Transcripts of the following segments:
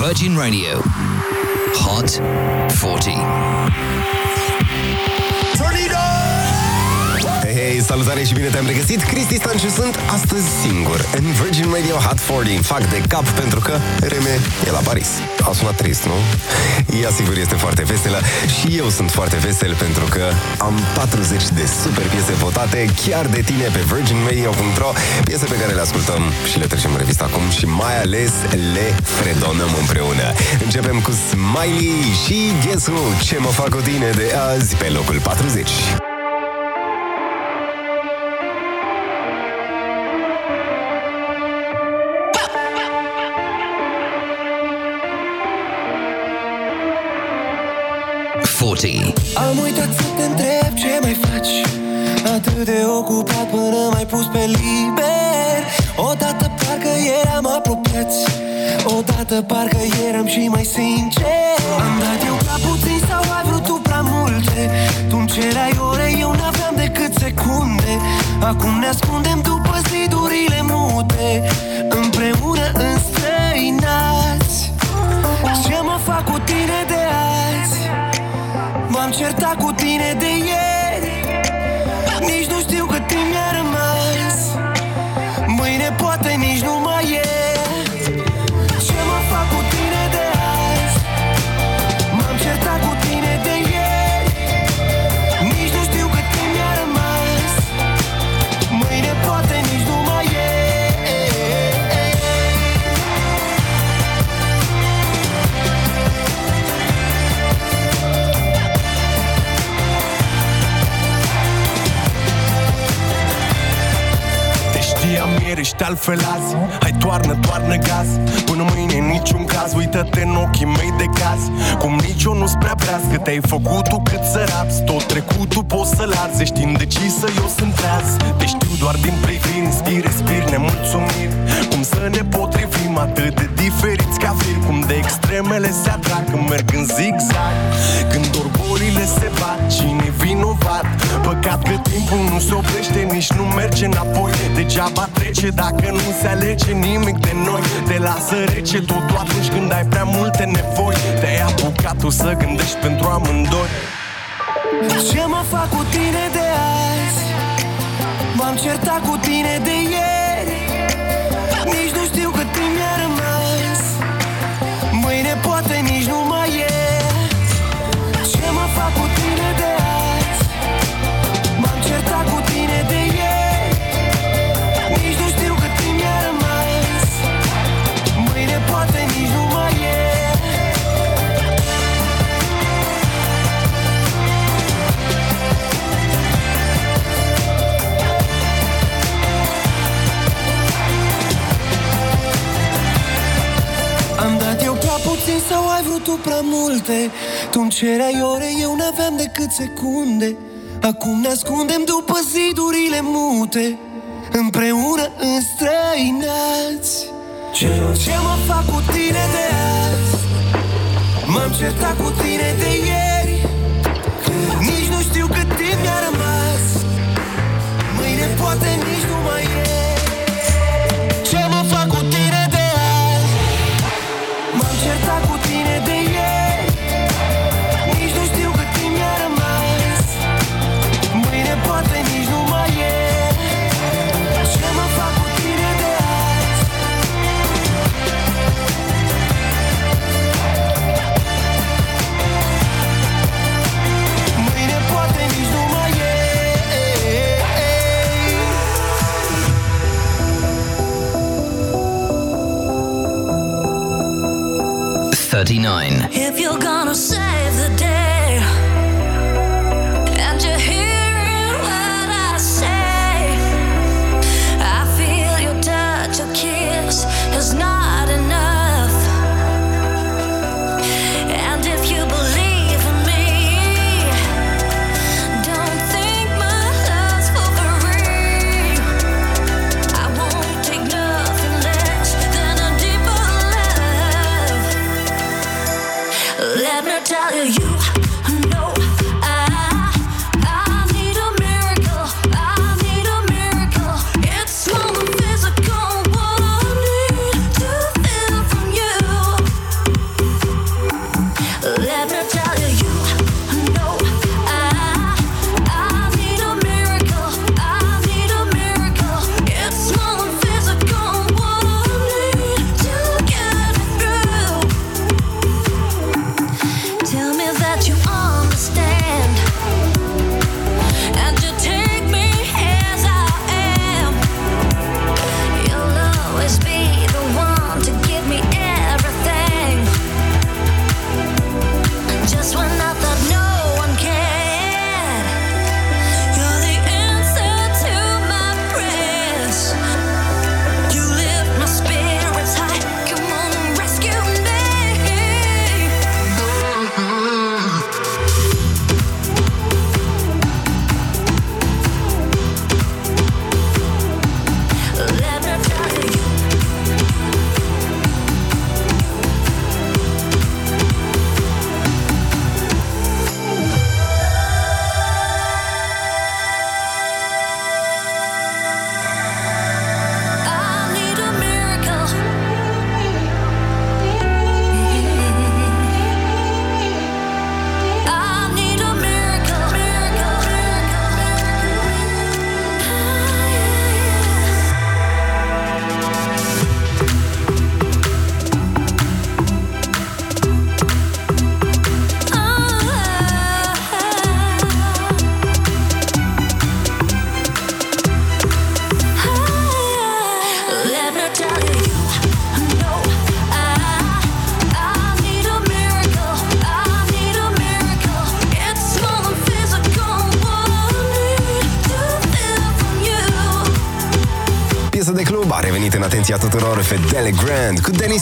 Virgin Radio. Hot 40 Hei, hei, salutare și bine te-am regăsit! Cristi Stanciu sunt astăzi singur în Virgin Radio Hot 40. Fac de cap pentru că Reme e la Paris. A sunat trist, nu? Ea sigur este foarte veselă și eu sunt foarte vesel pentru că am 40 de super piese votate chiar de tine pe virginradio.ro Piese pe care le ascultăm și le trecem în revistă acum și mai ales le fredonăm împreună. Începem cu Smiley și Guess Who, ce mă fac cu tine de azi pe locul 40. 40. Am uitat să te întreb ce mai faci. Atât de ocupat până mai pus pe liber. Odată parcă eram apropiați. Odată parcă eram și mai sincer Am dat eu prea puțin sau ai vrut tu prea multe? Tu-mi cereai ore, eu n-aveam decât secunde. Acum ne ascundem după zidurile mute. Împreună înstrăinați altfel azi. Hai toarnă, toarnă gaz. Până mâine în niciun caz Uită-te în ochii mei de caz. Cum nici eu nu-ți prea vreaz Că te-ai făcut tu cât să raps Tot trecutul poți să-l arzi. Ești indecisă, eu sunt treaz Te știu doar din priviri Inspir, respir, nemulțumiri Cum să ne potrivim atât de diferiți ca fir? Cum de extremele se atrag Când merg în zigzag. Când orbolile se bat Cine vinovat? Păcat că timpul nu se oprește Nici nu merge înapoi. Degeaba trece dacă nu se alege nimic de noi. Te lasă rece totul atunci când ai prea multe nevoi Te-ai apucat tu să gândești pentru amândoi Ce mă fac cu tine de azi? M-am certat cu tine de ieri puțin sau ai vrut tu prea multe? Tu-mi cereai ore, eu n-aveam decât secunde. Acum ne ascundem după zidurile mute Împreună înstrăinați. Ce, ce mă fac cu tine de azi? M-am certat cu tine de ieri 39. If you're gonna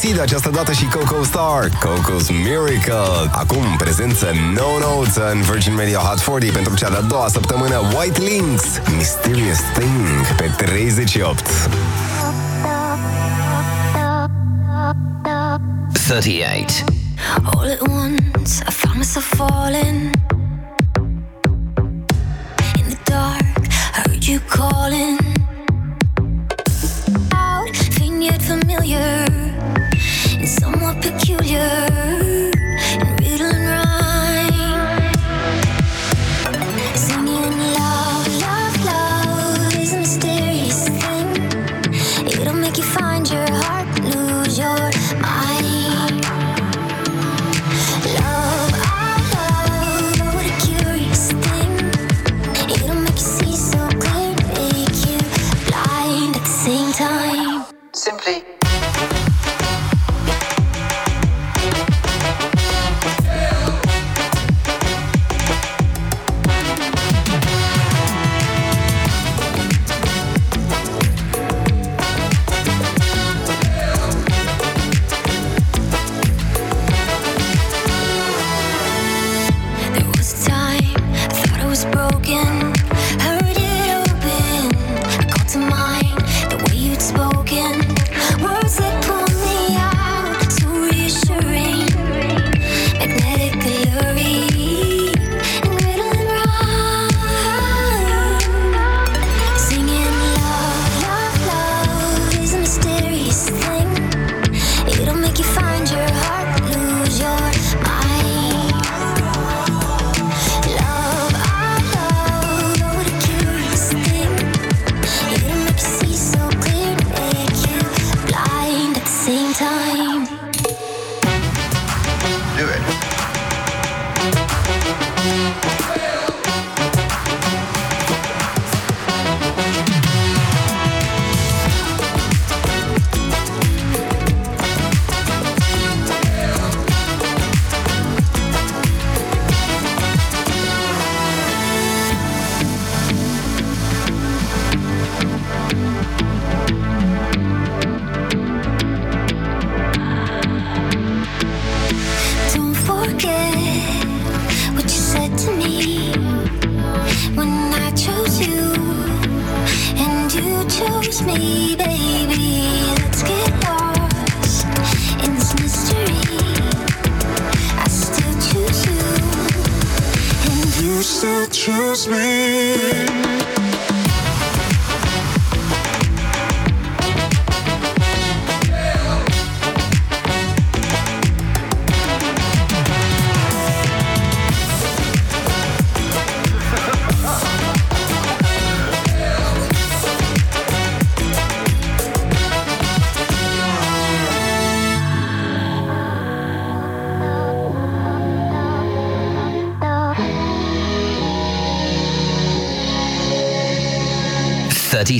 Macy, de această dată și Coco Star, Coco's Miracle. Acum prezență No Notes în Virgin Radio Hot 40 pentru cea de-a doua săptămână White Links, Mysterious Thing pe 38. 38 All at once I found myself falling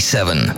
seven.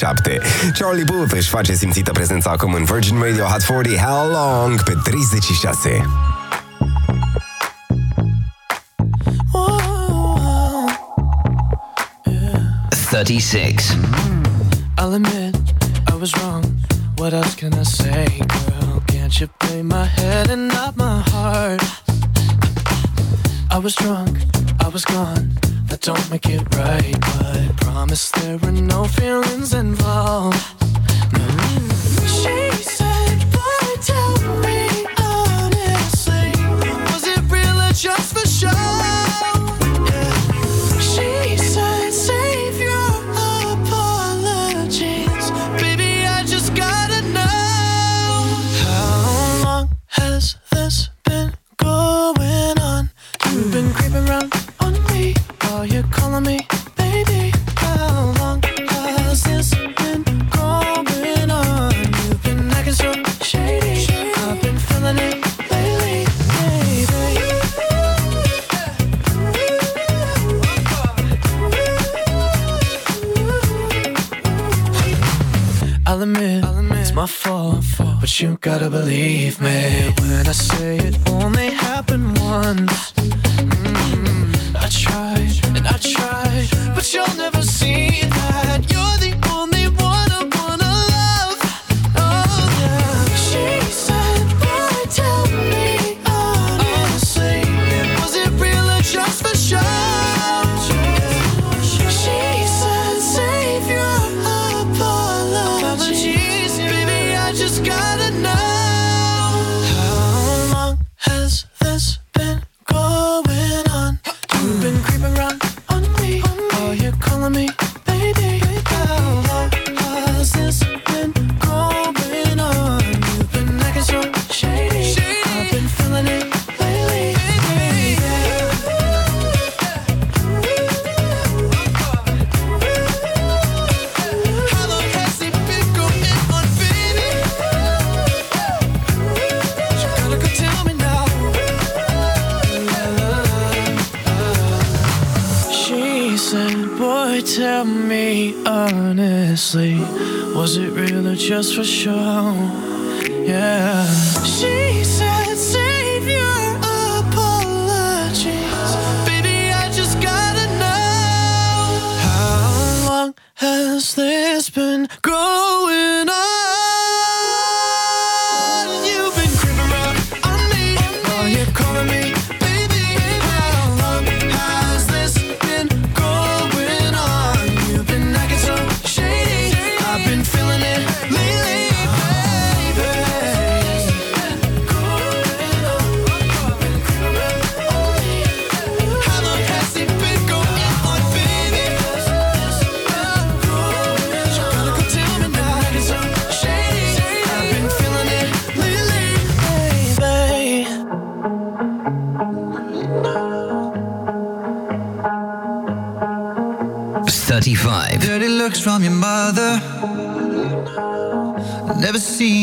7. Charlie Puth își face simțită prezența acum în Virgin Radio Hot 40 How Long pe 36. Thirty-six. Hmm. I'll admit I was wrong. What else can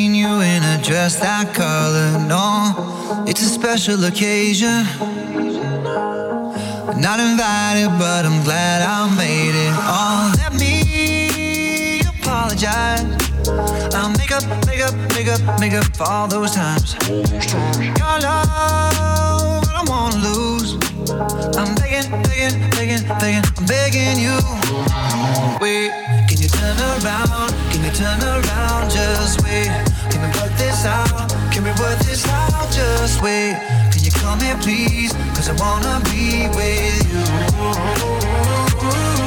seen you in a dress that color. No, it's a special occasion. Not invited, but I'm glad I made it. Oh, let me apologize. I'll make up, make up, make up, make up all those times. Your love, I don't wanna lose. I'm begging, begging, begging, begging, I'm begging you. Wait turn around? Can you turn around? Just wait. Can we work this out? Can we work this out? Just wait. Can you come here, please? Cause I wanna be with you.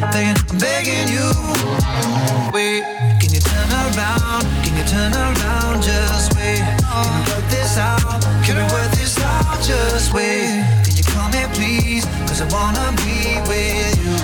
Begging, I'm begging you. Wait, can you turn around? Can you turn around? Just wait. Can we work this out? Can we work this out? Just wait. Can you come here, please? Cause I wanna be with you.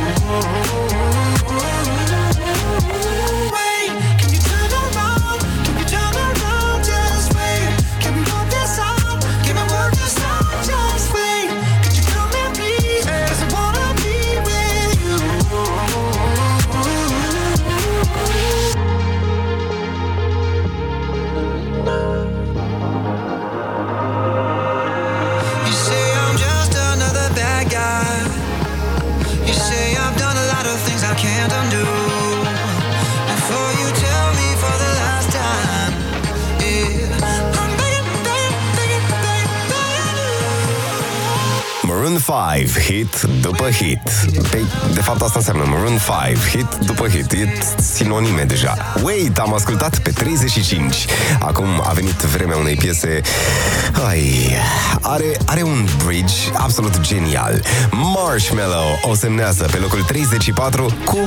5, hit după hit. Pe, de fapt asta înseamnă Maroon 5, hit după hit. E sinonime deja. Wait, am ascultat pe 35. Acum a venit vremea unei piese... Ai, are, are un bridge absolut genial. Marshmallow o semnează pe locul 34 cu,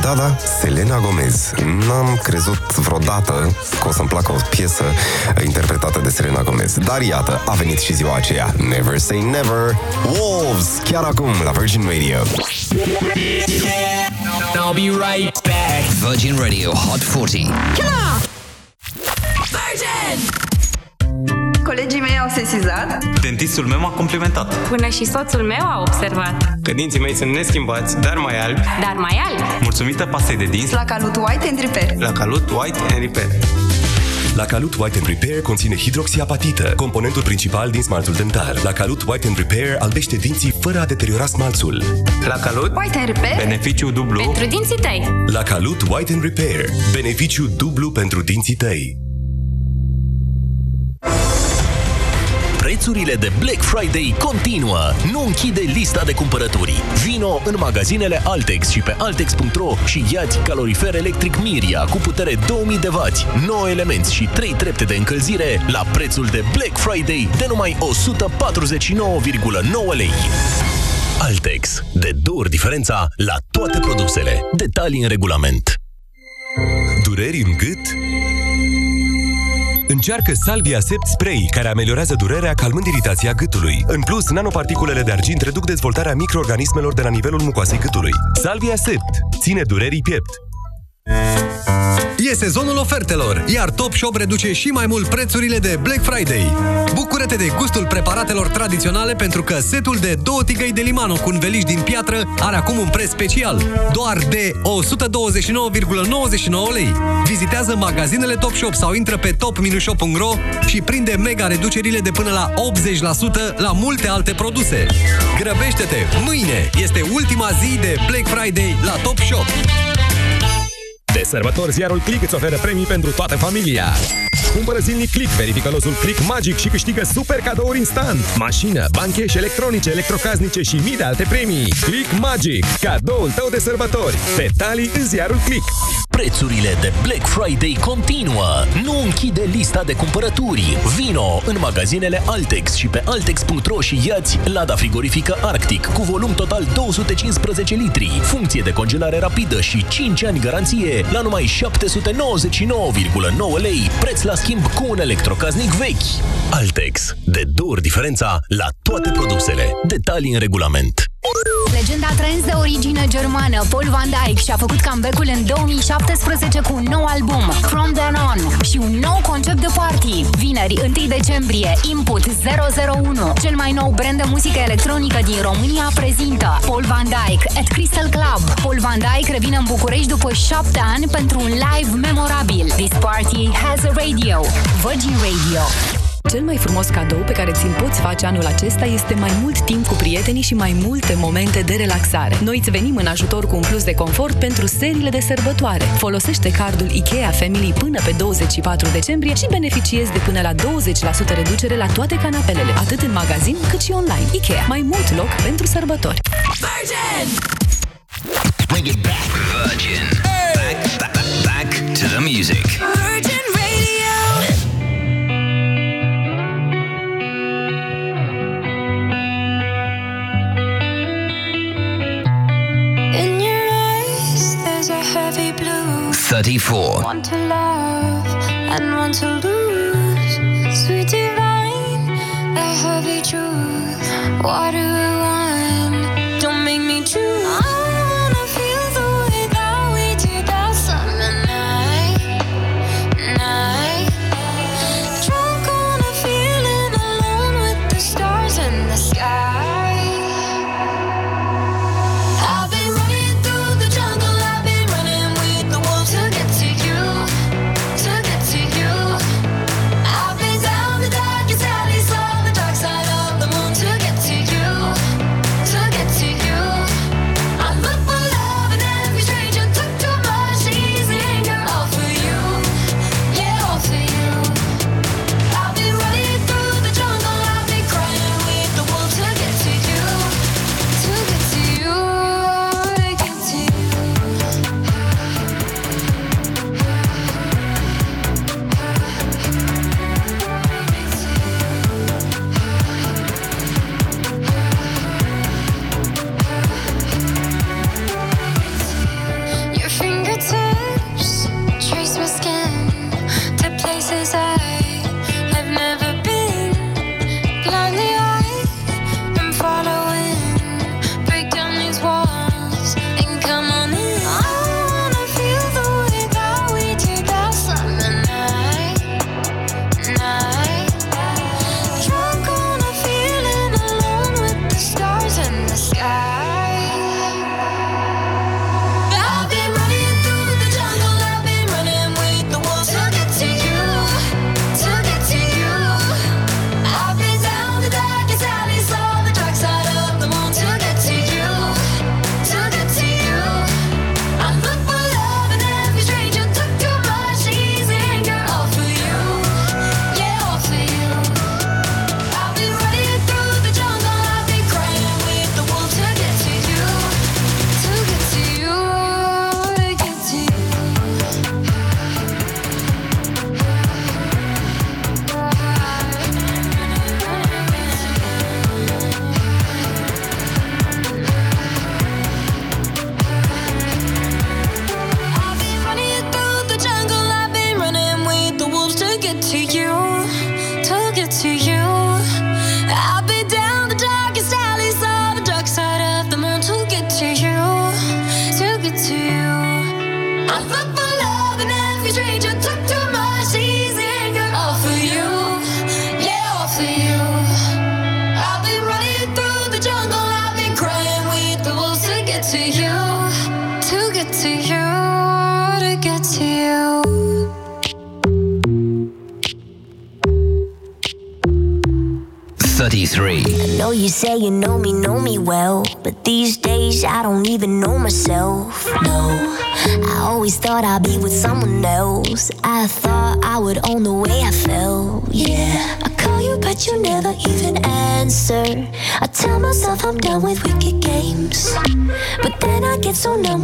da, da, Selena Gomez. N-am crezut vreodată că o să-mi placă o piesă interpretată de Selena Gomez. Dar iată, a venit și ziua aceea. Never say never. Wolves, chiar acum la Virgin Radio. I'll be right back. Virgin Radio Hot 40. Colegii mei au sesizat Dentistul meu m-a complimentat Până și soțul meu a observat. că dinții mei sunt neschimbați, dar mai albi, Dar mai alb. mulțumită pastei de dinți la Calut White and Repair. la Calut White and Repair. La Calut White and Repair conține hidroxiapatită, componentul principal din smaltul dentar. La Calut White and Repair albește dinții fără a deteriora smalțul. La Calut, White and Repair? beneficiu dublu. Pentru dinții tăi. La Calut White and Repair, beneficiu dublu pentru dinții tăi. Prețurile de Black Friday continuă. Nu închide lista de cumpărături. Vino în magazinele Altex și pe altex.ro și iați calorifer electric Miria cu putere 2000 de W, 9 elemente și 3 trepte de încălzire la prețul de Black Friday de numai 149,9 lei. Altex. De două ori diferența la toate produsele. Detalii în regulament. Dureri în gât? Încearcă Salvia Sept Spray, care ameliorează durerea calmând iritația gâtului. În plus, nanoparticulele de argint reduc dezvoltarea microorganismelor de la nivelul mucoasei gâtului. Salvia Sept ține durerii piept. E sezonul ofertelor, iar Top Shop reduce și mai mult prețurile de Black Friday. Bucură-te de gustul preparatelor tradiționale pentru că setul de două tigăi de limano cu un veliș din piatră are acum un preț special, doar de 129,99 lei. Vizitează magazinele Top Shop sau intră pe top-shop.ro și prinde mega reducerile de până la 80% la multe alte produse. Grăbește-te! Mâine este ultima zi de Black Friday la Top Shop. De sărbători, ziarul Click îți oferă premii pentru toată familia. Cumpără zilnic Click, verifică losul Click Magic și câștigă super cadouri instant. Mașină, bani cash electronice, electrocasnice și mii de alte premii. Click Magic, cadoul tău de sărbători. Detalii în ziarul Click. Prețurile de Black Friday continuă. Nu închide lista de cumpărături. Vino în magazinele Altex și pe altex.ro și iați lada frigorifică Arctic cu volum total 215 litri, funcție de congelare rapidă și 5 ani garanție la numai 799,9 lei, preț la schimb cu un electrocasnic vechi. Altex. De două ori diferența la toate produsele. Detalii în regulament. Legenda trans de origine germană, Paul Van Dyke, și-a făcut comeback-ul în 2017 cu un nou album, From Then On, și un nou concept de party. Vineri, 1 decembrie, Input 001, cel mai nou brand de muzică electronică din România, prezintă Paul Van Dyke at Crystal Club. Paul Van Dyke revine în București după șapte ani pentru un live memorabil. This party has a radio. Virgin Radio. Cel mai frumos cadou pe care ți-l poți face anul acesta este mai mult timp cu prietenii și mai multe momente de relaxare. Noi îți venim în ajutor cu un plus de confort pentru seriile de sărbătoare. Folosește cardul IKEA Family până pe 24 decembrie și beneficiezi de până la 20% reducere la toate canapelele, atât în magazin cât și online. IKEA, mai mult loc pentru sărbători. Virgin! Bring it back. Virgin. Back, back, back, back to the music. Virgin 34. One to love and one to lose. Sweet divine, the heavy truth. What do I want? Don't make me choose.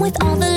with all the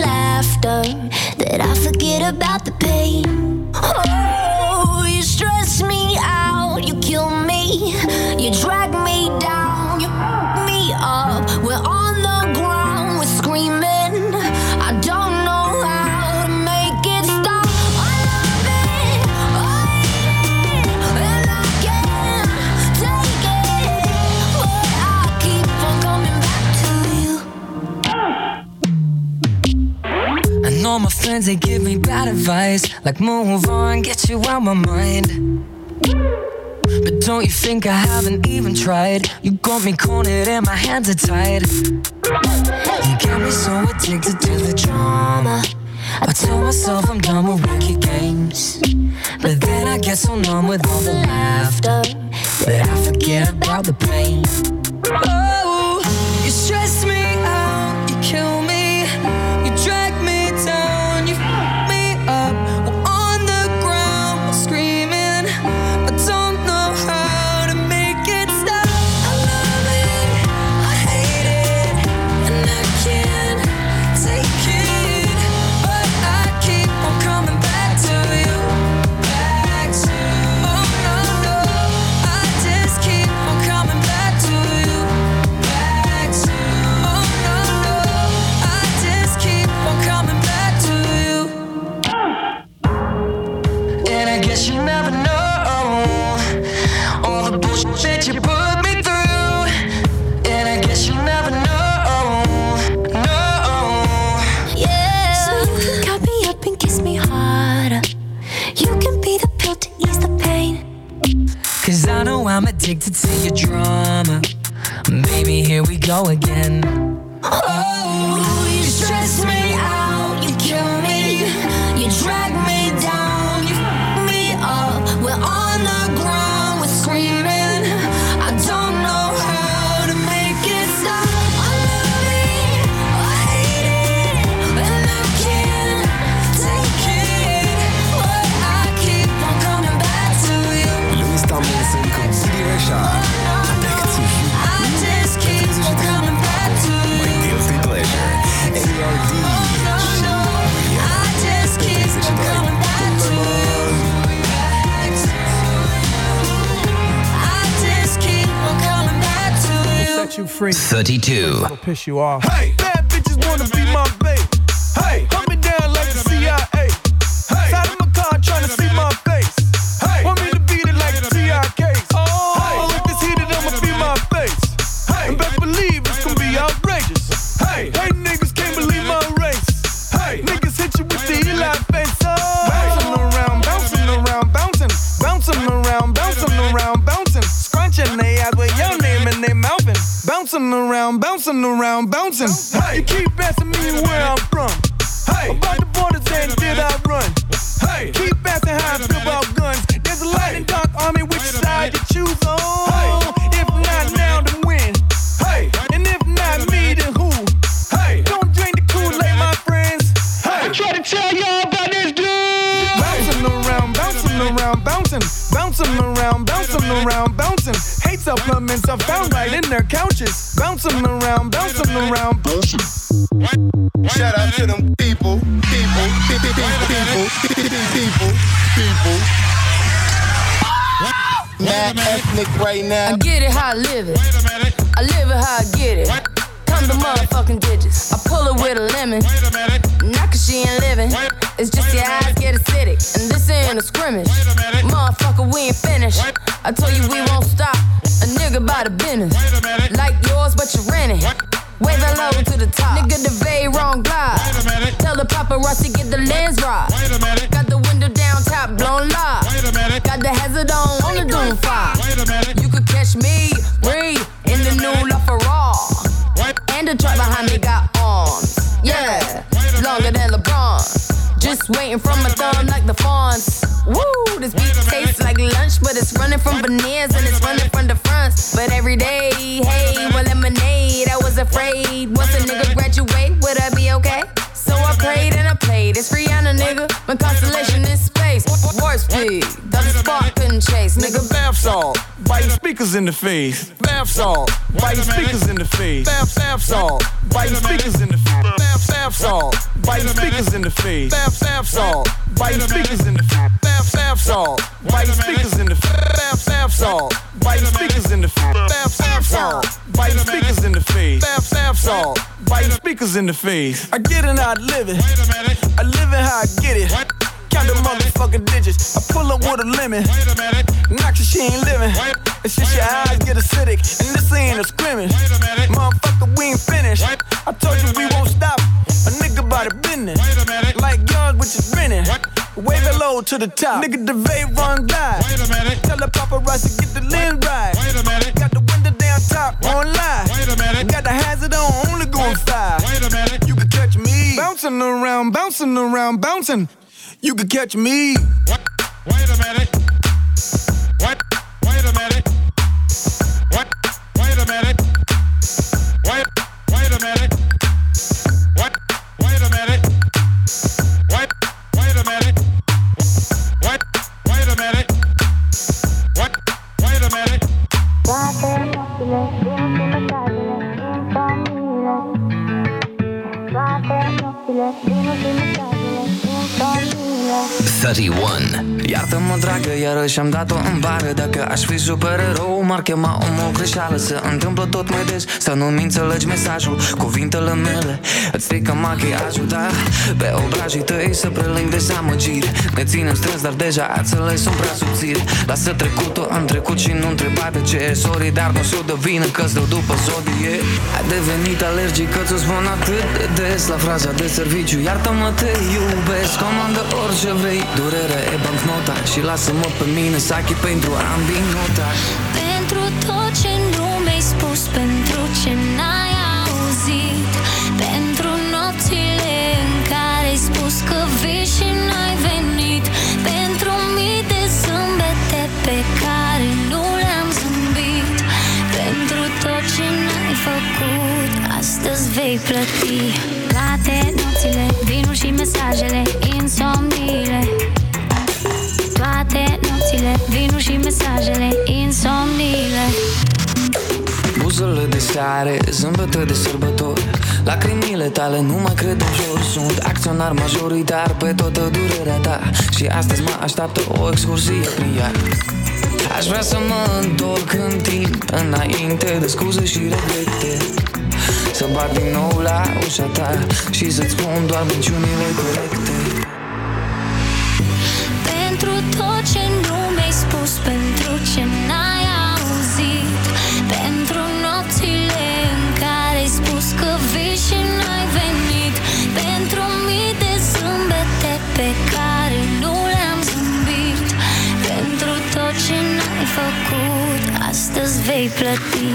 Like move on, get you out my mind. But don't you think I haven't even tried? You got me cornered and my hands are tied. You get me so addicted to the drama. I tell myself I'm done with wicked games. But then I get so numb with all the laughter that I forget about the pain. Oh. piss you off. Hey! in the face. I get it how I live it. Wait a minute. I live it how I get it. What? Count the motherfucking digits. I pull up what? with a lemon. Wait a minute. Knock she ain't living. Wait. It's just your eyes get acidic. And this ain't a scrimmage. Wait a minute. Motherfucker, we ain't finished. Wait. I told Wait you we minute. won't stop. A nigga by the business. Wait a minute. Like yours, which is renting. Way low to the top. Nigga, the catch me. reală Se întâmplă tot mai des. Să nu-mi înțelegi mesajul Cuvintele mele. Îți strică machiajul Da, pe obrajii tăi să prelim dezamăgiri Ne ținem strâns, dar deja ațele sunt prea subțiri Lasă trecutul în trecut și nu întreba de ce. Sorry, dar nu sunt de vină că dau după zodie. Ai devenit alergică, ți-o spun atât de des La fraza de serviciu, iartă-mă, te iubesc Comandă orice vrei, durerea e bancnota Și lasă-mă pe mine să achit pentru ambii nota. Vei plăti Toate nopțile, vinul și mesajele Insomniile Toate nopțile, vinul și mesajele Insomniile Buzele de seare, zâmbete de sărbători. Lacrimile tale nu mai cred în jur. Sunt acționar majoritar pe toată durerea ta. Și astăzi mă așteaptă o excursie prin ea. Aș vrea să mă întorc în timp Înainte de scuze și regrete Să bat din nou la ușa ta Și să-ți spun doar minciunile corecte. Pentru tot ce nu mi-ai spus Pentru ce n-ai auzit Pentru nopțile în care ai spus că vii și n-ai venit Pentru mii de zâmbete pe care nu le-am zâmbit Pentru tot ce n-ai făcut Astăzi vei plăti.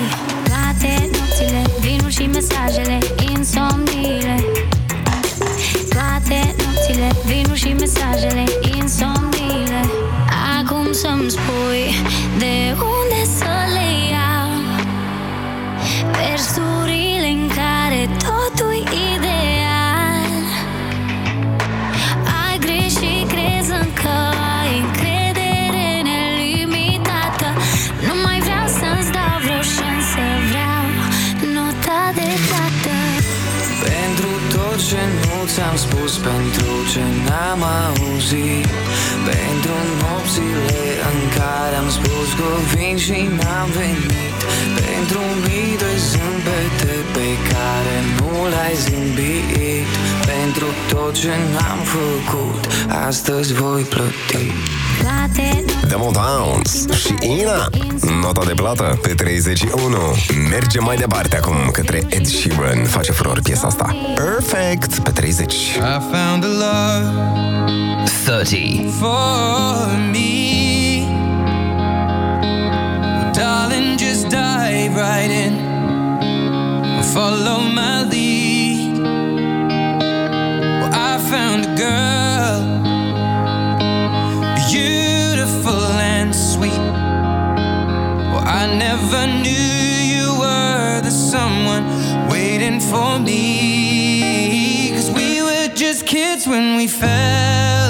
Toate nopțile, vinul și mesajele Insomniile. Toate nopțile, vinul și mesajele Insomniile. Acum să-mi spui De unde să le iau. Versurile în care totul e ți-am spus Pentru ce n-am auzit. Pentru nopțile în care am spus că vin și n-am venit. Pentru mii de zâmbete pe care nu le-ai zâmbit. Pentru tot ce n-am făcut Astăzi voi plăti Toate Demo Downs și Ina Nota de plată pe 31 Merge mai departe acum către Ed Sheeran Face furor piesa asta Perfect pe 30 I found a love 30. for me. Darling, just dive right in. Follow my lead. Well, I found a girl, I never knew you were the someone waiting for me. Cause we were just kids when we fell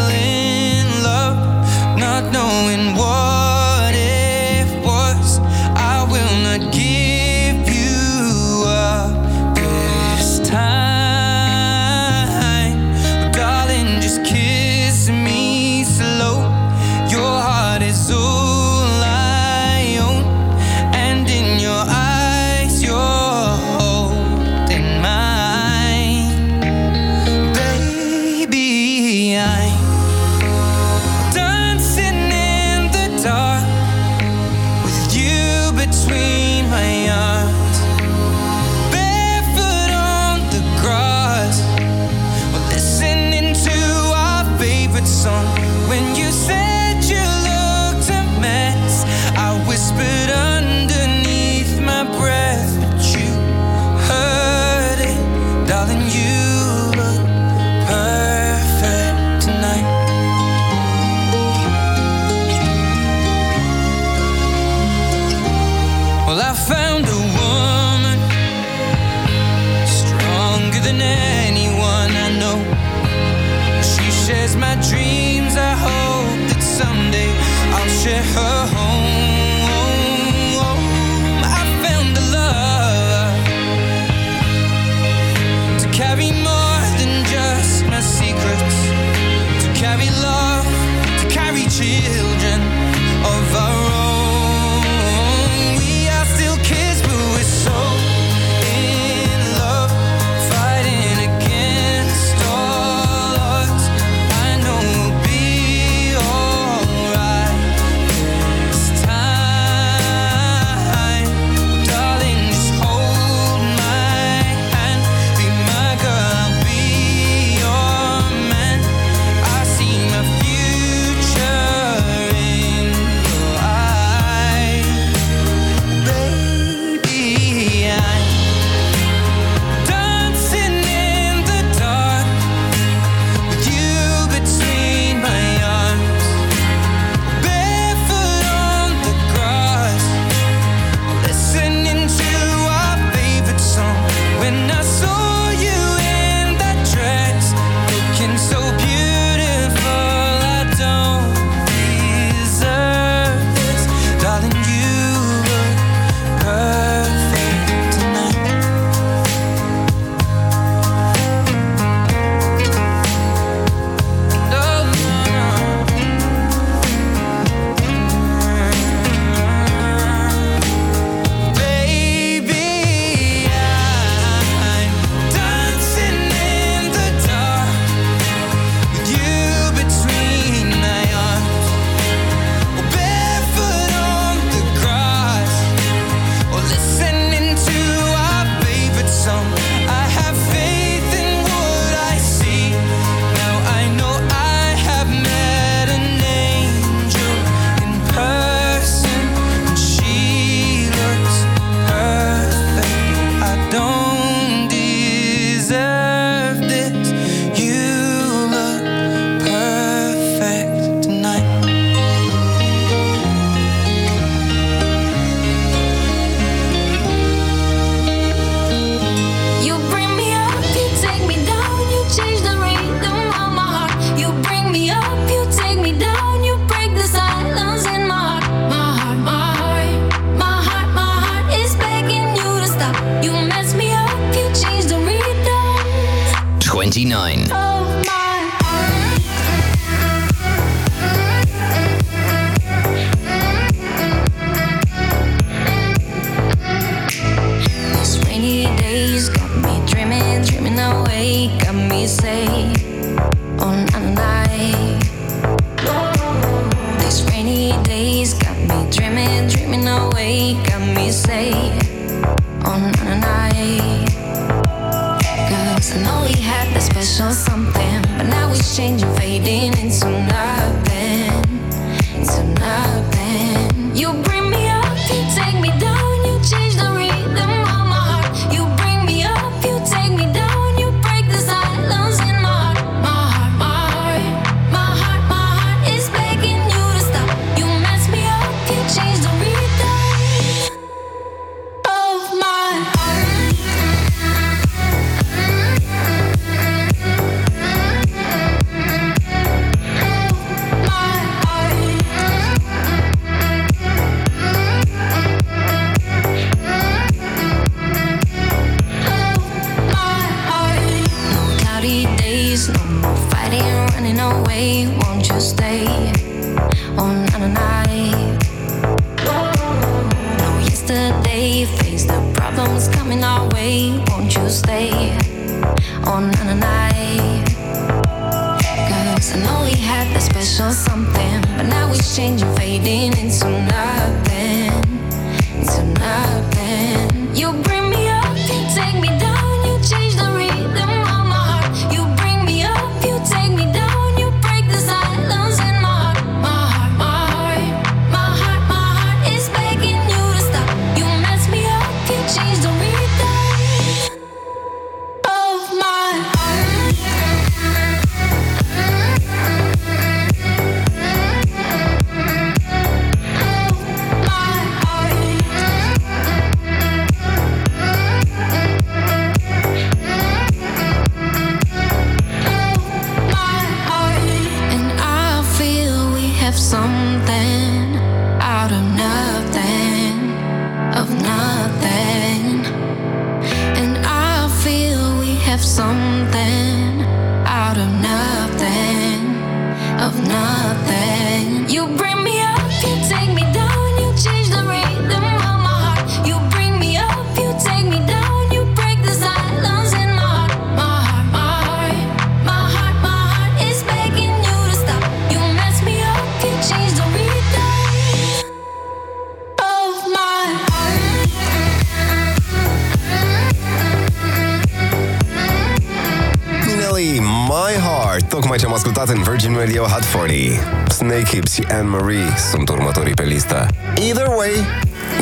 și Anne-Marie sunt următorii pe listă. Either way,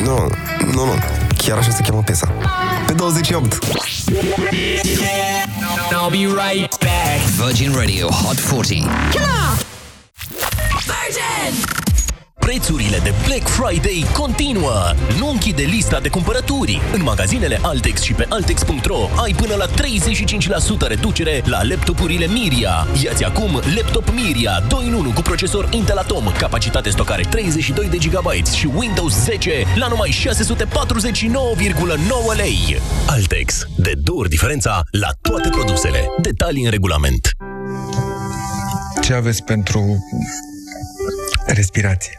nu, nu, nu, chiar așa se cheamă piesa. Pe 28. I'll be right back. Virgin Radio Hot 40. Come Friday continuă! Nu închide lista de cumpărături! În magazinele Altex și pe Altex.ro ai până la 35% reducere la laptopurile Miria. Iați acum laptop Miria 2 în 1 cu procesor Intel Atom, capacitate stocare 32 de GB și Windows 10 la numai 649,9 lei. Altex. De două ori diferența la toate produsele. Detalii în regulament. Ce aveți pentru respirație?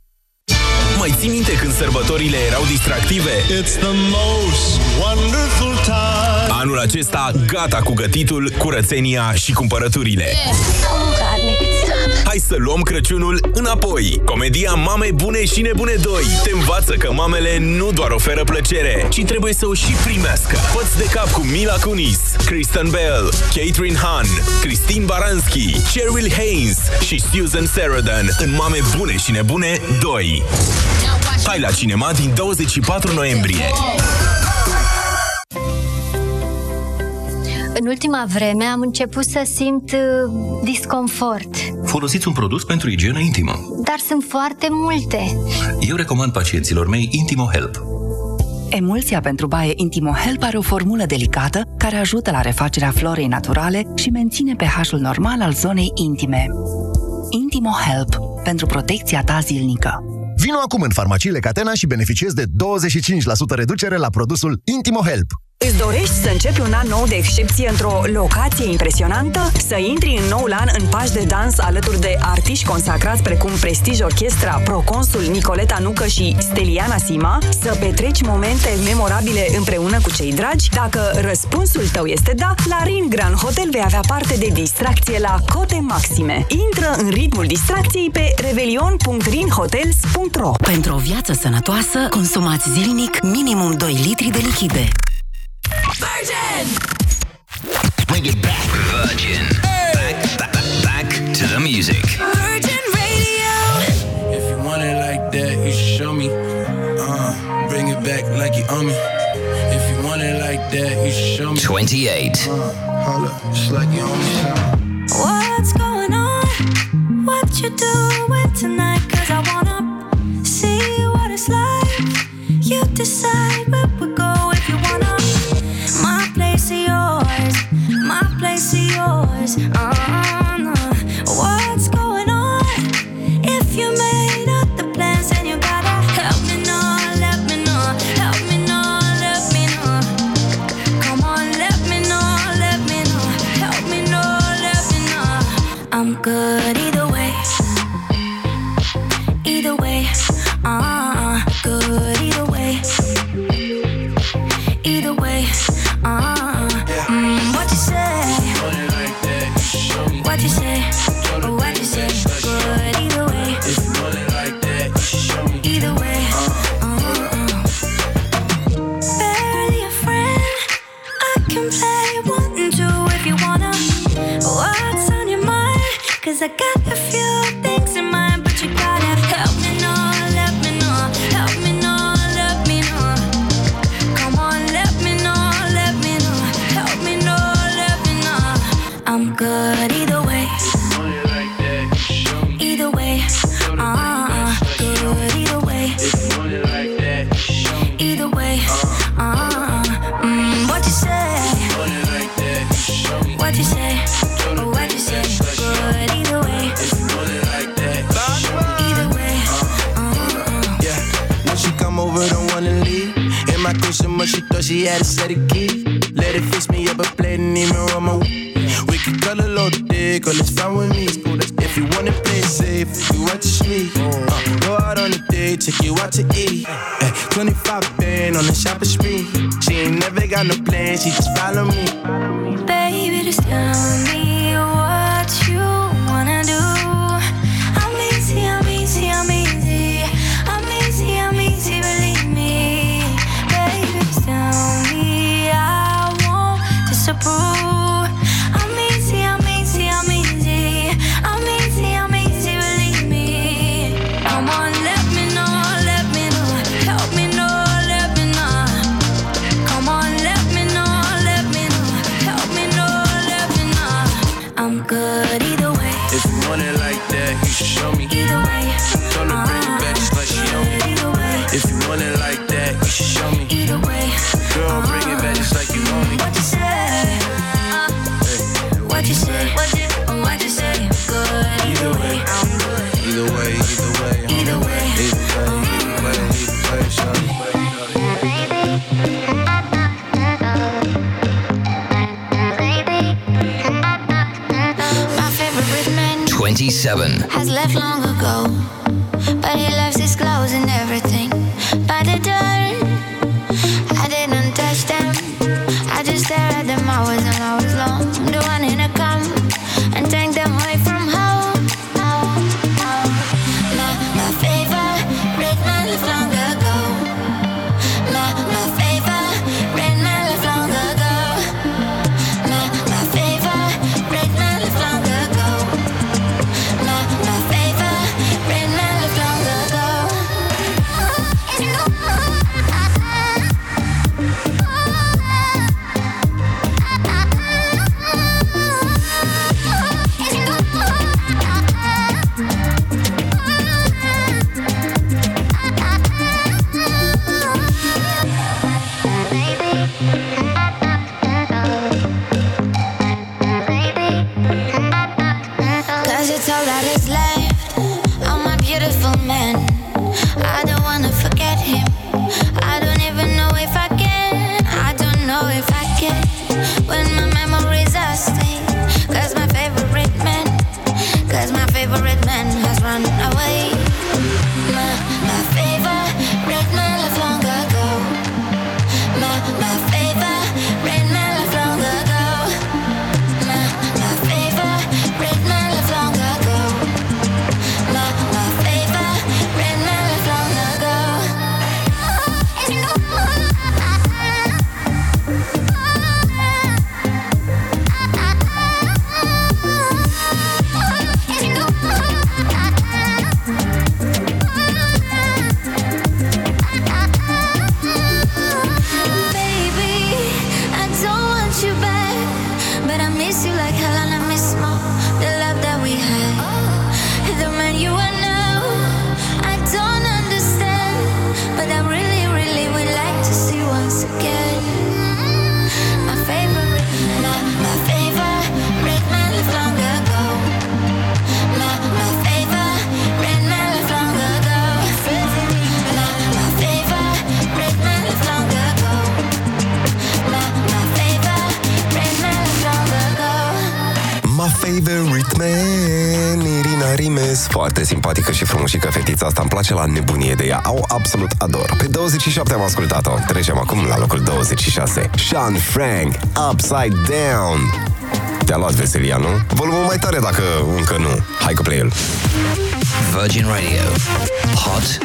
Mai ții minte când sărbătorile erau distractive? It's the most wonderful time. Anul acesta, gata cu gătitul, curățenia și cumpărăturile. Hai să luăm Crăciunul înapoi! Comedia Mame Bune și Nebune 2 te învață că mamele nu doar oferă plăcere, ci trebuie să o și primească. Făți de cap cu Mila Kunis, Kristen Bell, Catherine Hahn, Christine Baranski, Cheryl Haynes și Susan Sarandon în Mame Bune și Nebune 2. Hai la cinema din 24 noiembrie. În ultima vreme am început să simt uh, disconfort. Folosiți un produs pentru igienă intimă. Dar sunt foarte multe. Eu recomand pacienților mei Intimo Help. Emulsia pentru baie Intimo Help are o formulă delicată care ajută la refacerea florei naturale și menține pH-ul normal al zonei intime. Intimo Help pentru protecția ta zilnică. Vino acum în farmaciile Catena și beneficiezi de 25% reducere la produsul Intimo Help. Îți dorești să începi un an nou de excepție într-o locație impresionantă? Să intri în noul an în pași de dans alături de artiști consacrați precum Prestige Orchestra, Proconsul Nicoleta Nucă și Steliana Sima? Să petreci momente memorabile împreună cu cei dragi? Dacă răspunsul tău este da, la Rin Grand Hotel vei avea parte de distracție la cote maxime. Intră în ritmul distracției pe revelion.rinhotels.ro Pentru o viață sănătoasă, consumați zilnic minimum 2 litri de lichide. Virgin! Bring it back. Virgin. Back, back, back, back to the music. Virgin Radio. If you want it like that, you should show me. Uh, bring it back like you own me. If you want it like that, you should show me. 28. Uh, hold up, just like you own me. What's going on? What you doing tonight? Cause I wanna see what it's like. You decide where we go yours. Uh, she thought she had a set of keys. Let it fix me up a plate and even run my We can color load the dick, or it's fine with me. If you wanna play safe, you want to sleep. Uh, go out on a date, take you out to eat. Eh, 25 band on the shopping spree. She ain't never got no plans, she just follow me. Has left long ago, fetița asta Îmi place la nebunie de ea. Au absolut ador. Pe 27 am ascultat-o. Trecem acum la locul 26 Sean Frank Upside Down. Te-a luat veselia, nu? Volumul mai tare dacă încă nu. Hai că play el Virgin Radio. Hot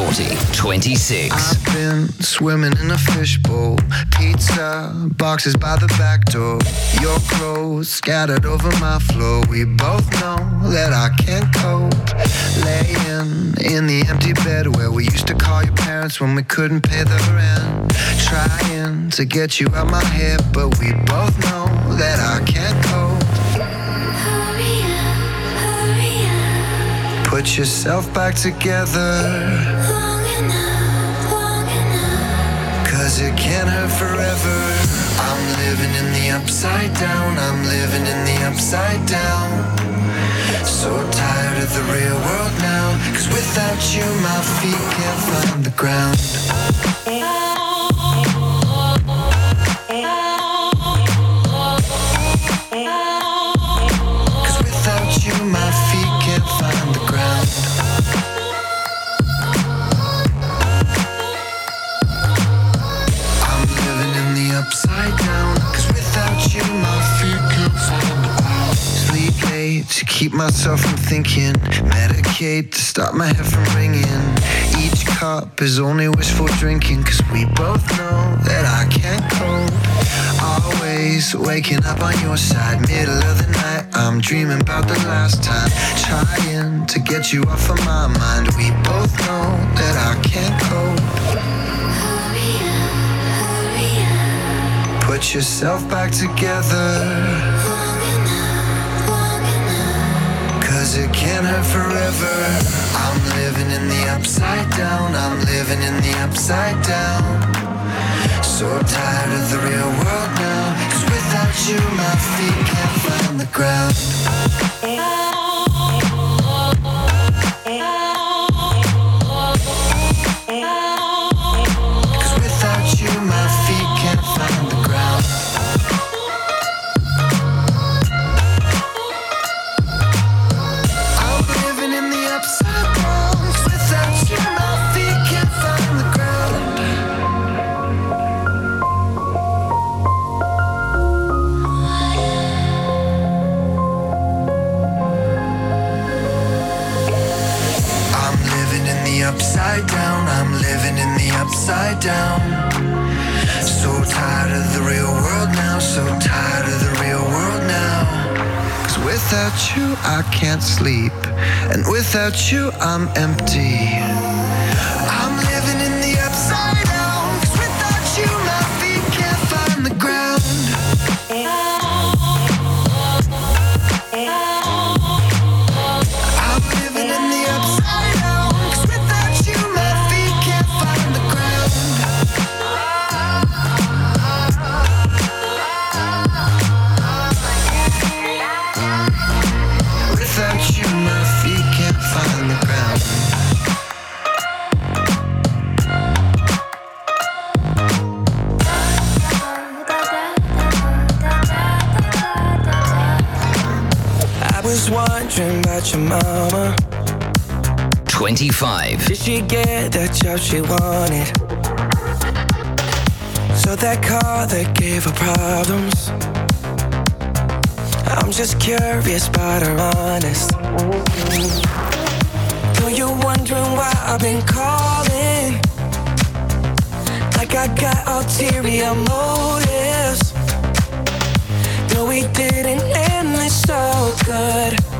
40 26. I've been swimming in a fishbowl. Pizza boxes by the back door. Your clothes scattered over my floor. We both know that I can't cope. Laying in the empty bed where we used to call your parents when we couldn't pay the rent. Trying to get you out my head, but we both know that I can't cope. Put yourself back together. Cause it can't hurt forever. I'm living in the upside down. I'm living in the upside down. So tired of the real world now. Cause without you, my feet can't find the ground. Myself from thinking. Medicate to stop my head from ringing. Each cup is only wishful drinking. Cause we both know that I can't cope. Always waking up on your side. Middle of the night, I'm dreaming about the last time. Trying to get you off of my mind. We both know that I can't cope. Hurry up, hurry up. Put yourself back together. Cause it can't hurt forever. I'm living in the upside down. I'm living in the upside down. So tired of the real world now. Cause without you, my feet can't find the ground. I can't sleep. And without you, I'm empty. 25. Did she get that job she wanted? So that car that gave her problems. I'm just curious, but I'm honest. Know you're wondering why I've been calling. Like I got ulterior motives. No, we didn't end this so good.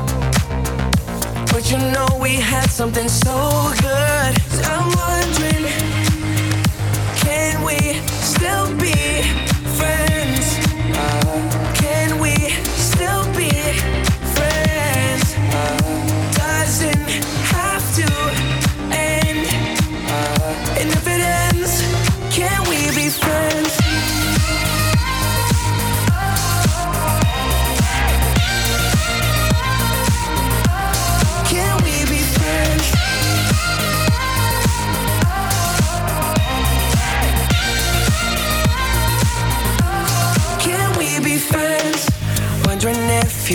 But you know we had something so good. I'm wondering, can we still be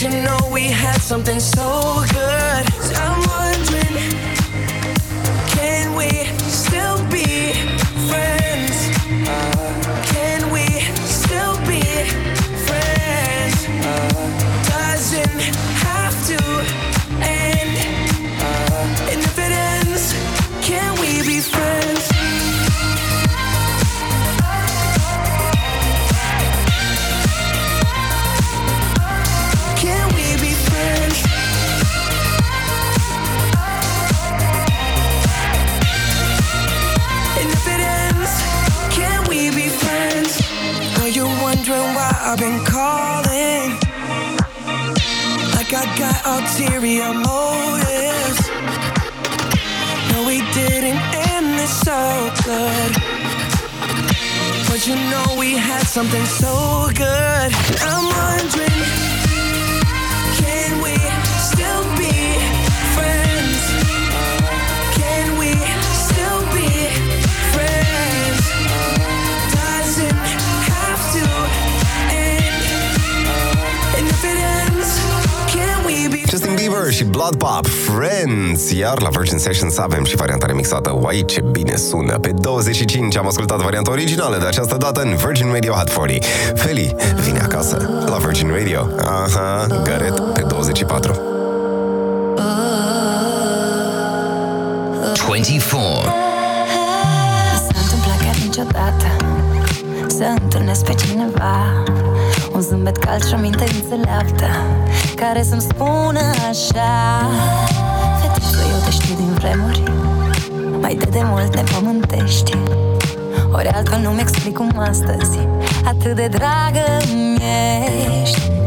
You know we had something so good. I'm wondering, ulterior motives. No, we didn't end this so good. But you know we had something so good. I'm wondering, Justin Bieber și Blood Pop, Friends. Iar la Virgin Sessions avem și varianta remixată. Uai, ce bine sună. Pe 25 am ascultat varianta originală De această dată în Virgin Radio Hot 40 Feli vine acasă La Virgin Radio. Aha, Gareth pe 24 24. S-a întâmplat chiar niciodată. Să întâlnesc pe cineva. Un zâmbet cald și o minte înțeleaptă Care să-mi spună așa. Fetiță, eu te știu din vremuri. Mai de demult ne pământești. Ori altfel nu-mi explic cum astăzi Atât de dragă mi ești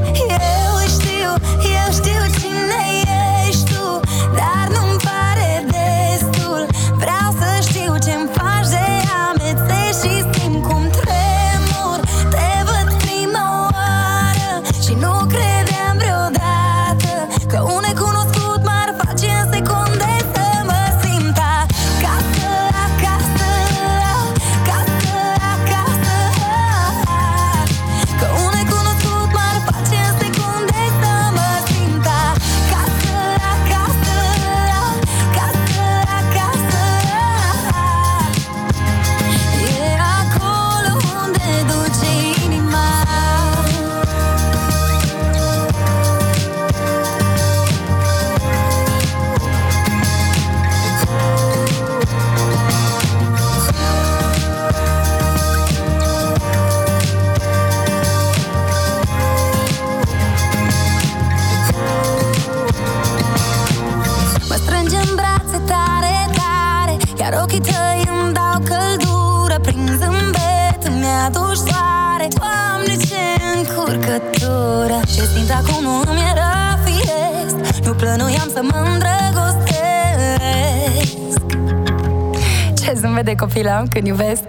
simt acum nu mi era firesc Nu plănuiam să mă îndrăgostesc. Ce zâmbet de copil am când iubesc?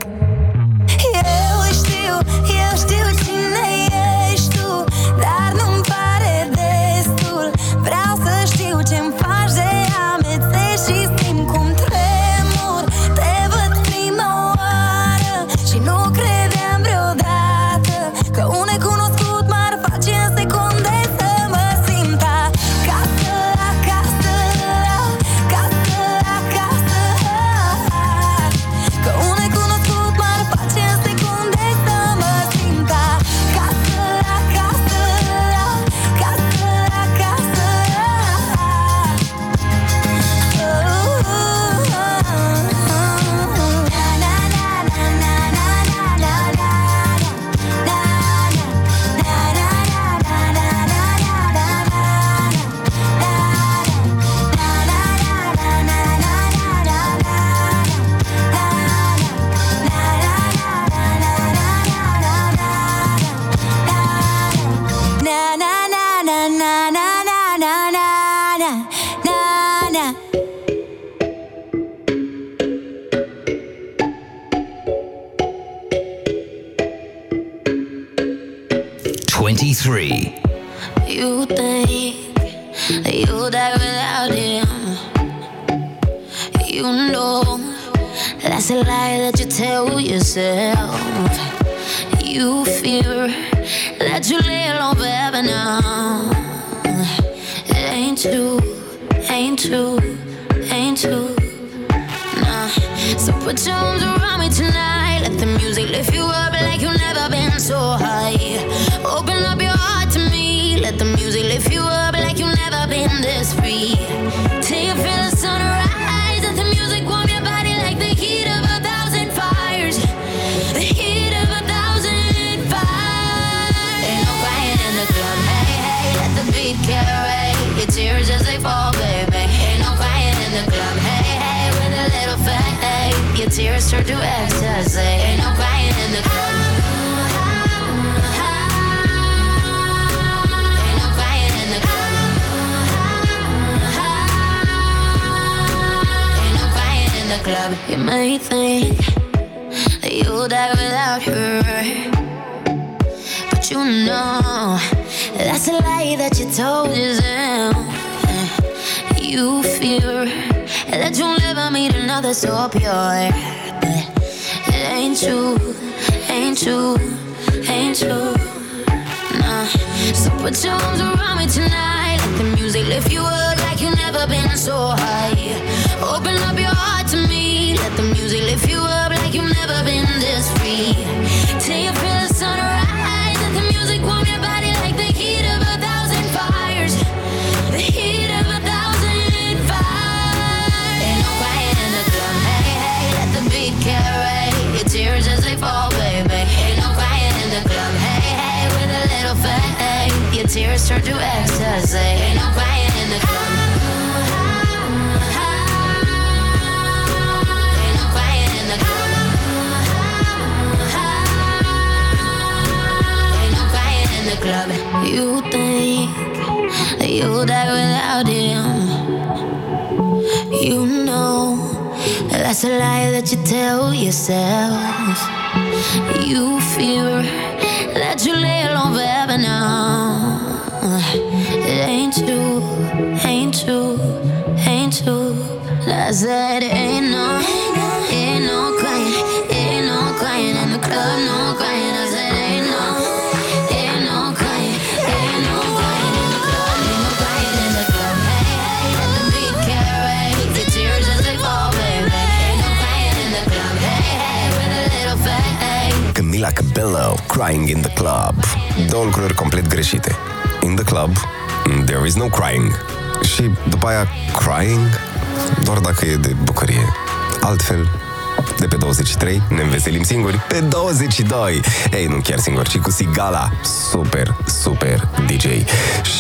pe 22. Ei, nu chiar singur, ci cu Sigala. Super, super DJ.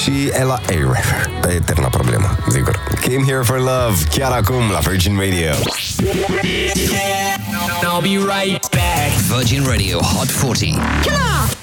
Și Ella Air. Eterna problemă, sigur. Came here for love, chiar acum la Virgin Radio. I'll be right back. Virgin Radio Hot 40. Killer!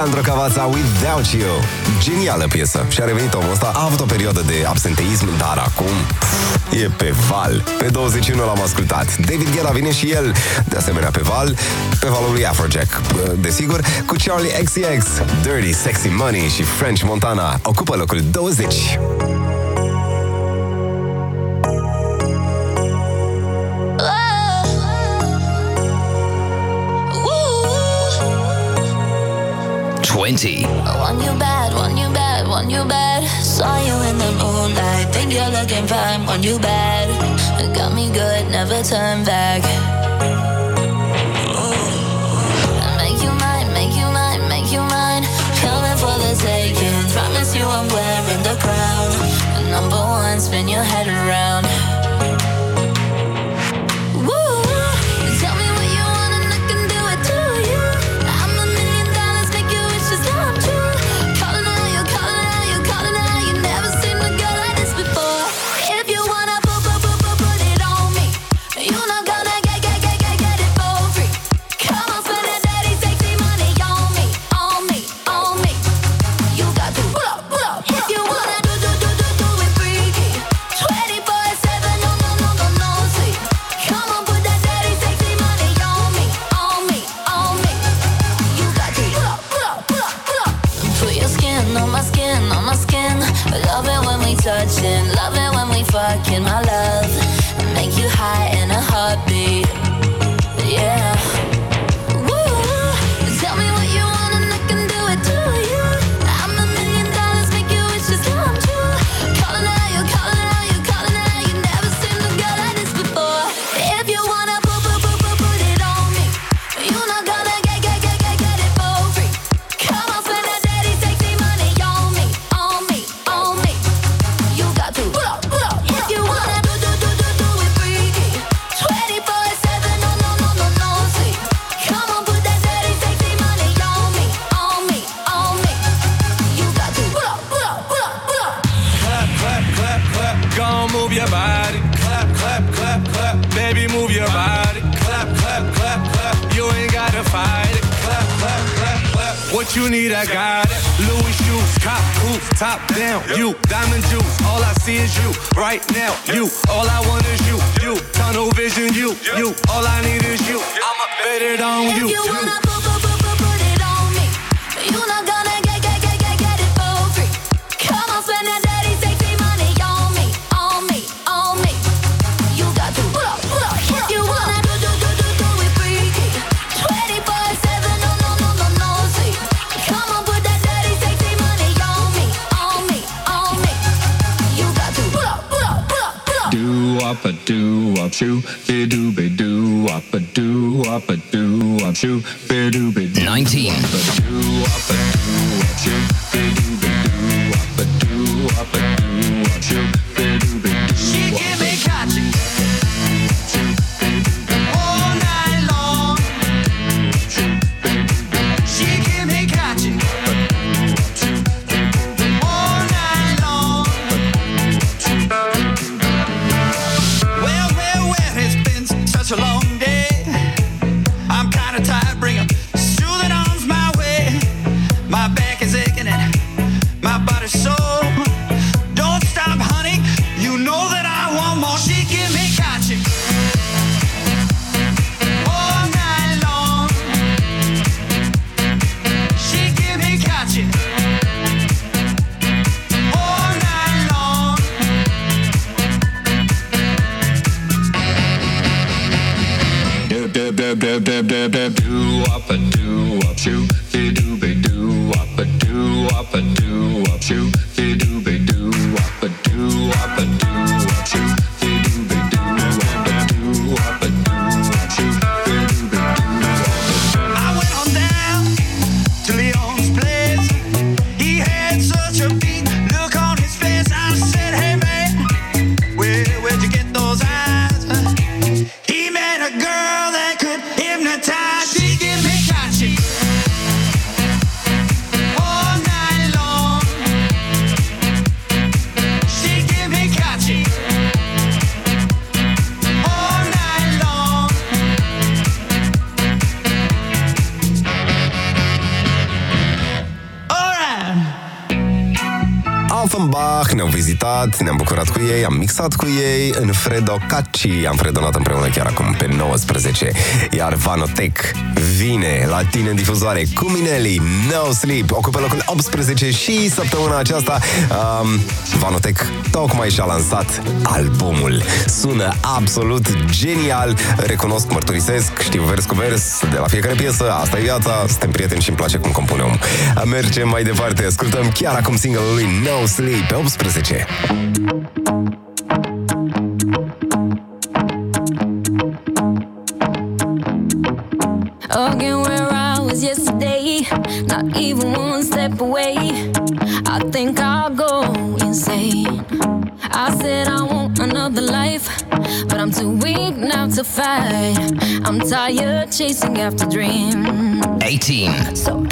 Alexandru Cavața, Without You. Genială piesă. Și a revenit omul ăsta. A avut o perioadă de absenteism, dar acum e pe val. Pe 21 l-am ascultat. David Guetta vine și el, de asemenea pe val, pe valul lui Afrojack, desigur, cu Charlie XCX, Dirty Sexy Money și French Montana. Ocupă locul 20. 20. I want you bad, want you bad, want you bad. Saw you in the moonlight, think you're looking fine, want you bad. It got me good, never turn back. Ooh. Make you mine, make you mine, make you mine. Coming for the taking, promise you I'm wearing the crown. Number one, spin your head around. ei, am mixat cu ei în Fredo Caci, am fredonat împreună chiar acum pe 19, iar Vanotec vine la tine în difuzoare cu Minelli, No Sleep, ocupă locul 18 și săptămâna aceasta um, Vanotec tocmai și-a lansat albumul. Sună absolut genial, recunosc, mărturisesc, știu vers cu vers, de la fiecare piesă, asta e viața, suntem prieteni și îmi place cum compune om. Mergem mai departe, ascultăm chiar acum single-ul lui No Sleep pe 18. chasing after dreams. 18. So.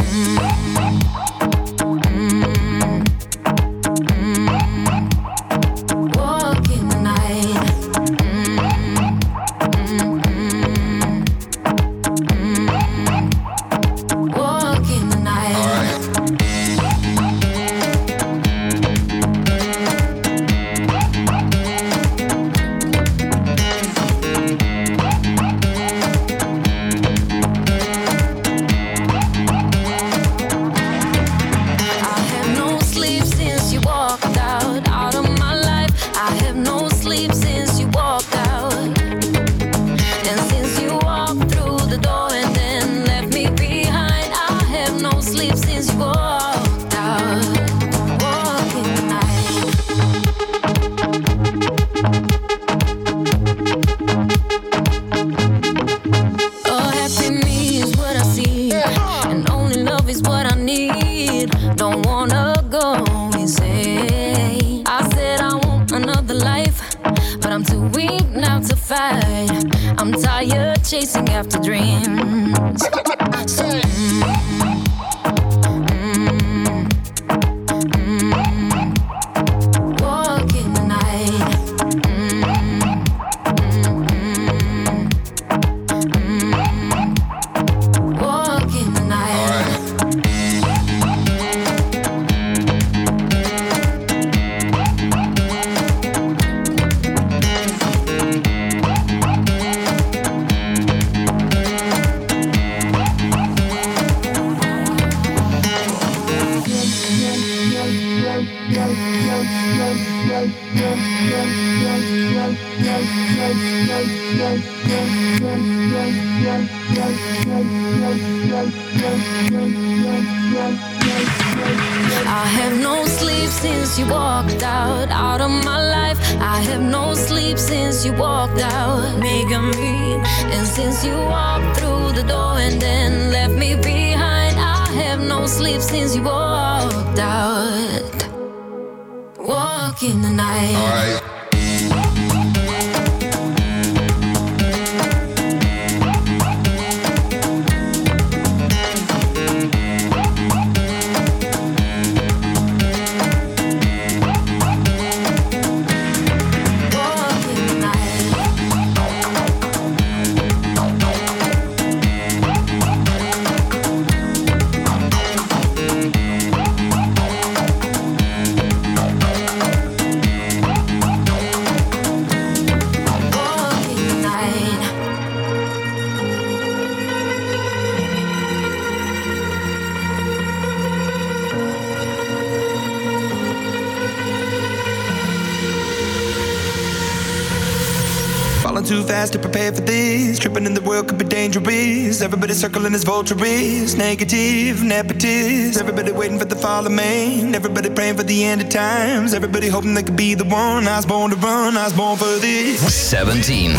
circling as vultures, negative, nepotist. Everybody waiting for the fall of man. Everybody praying for the end of times. Everybody hoping they could be the one. I was born to run, I was born for this. 17.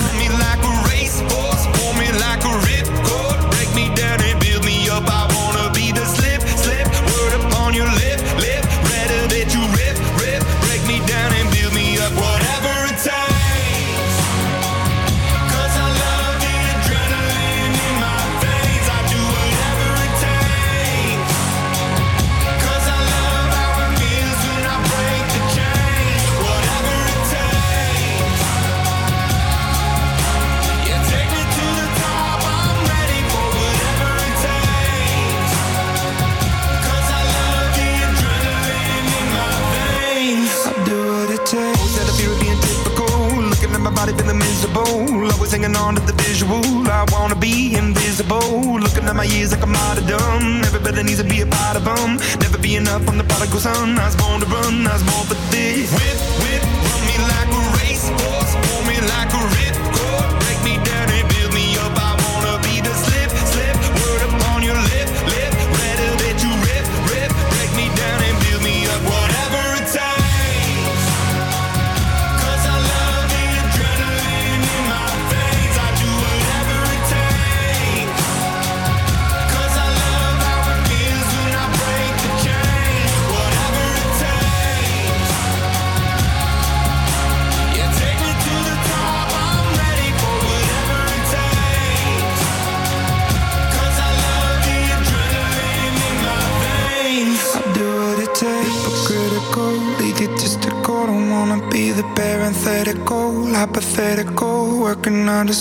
Enough. I'm the prodigal son. I was born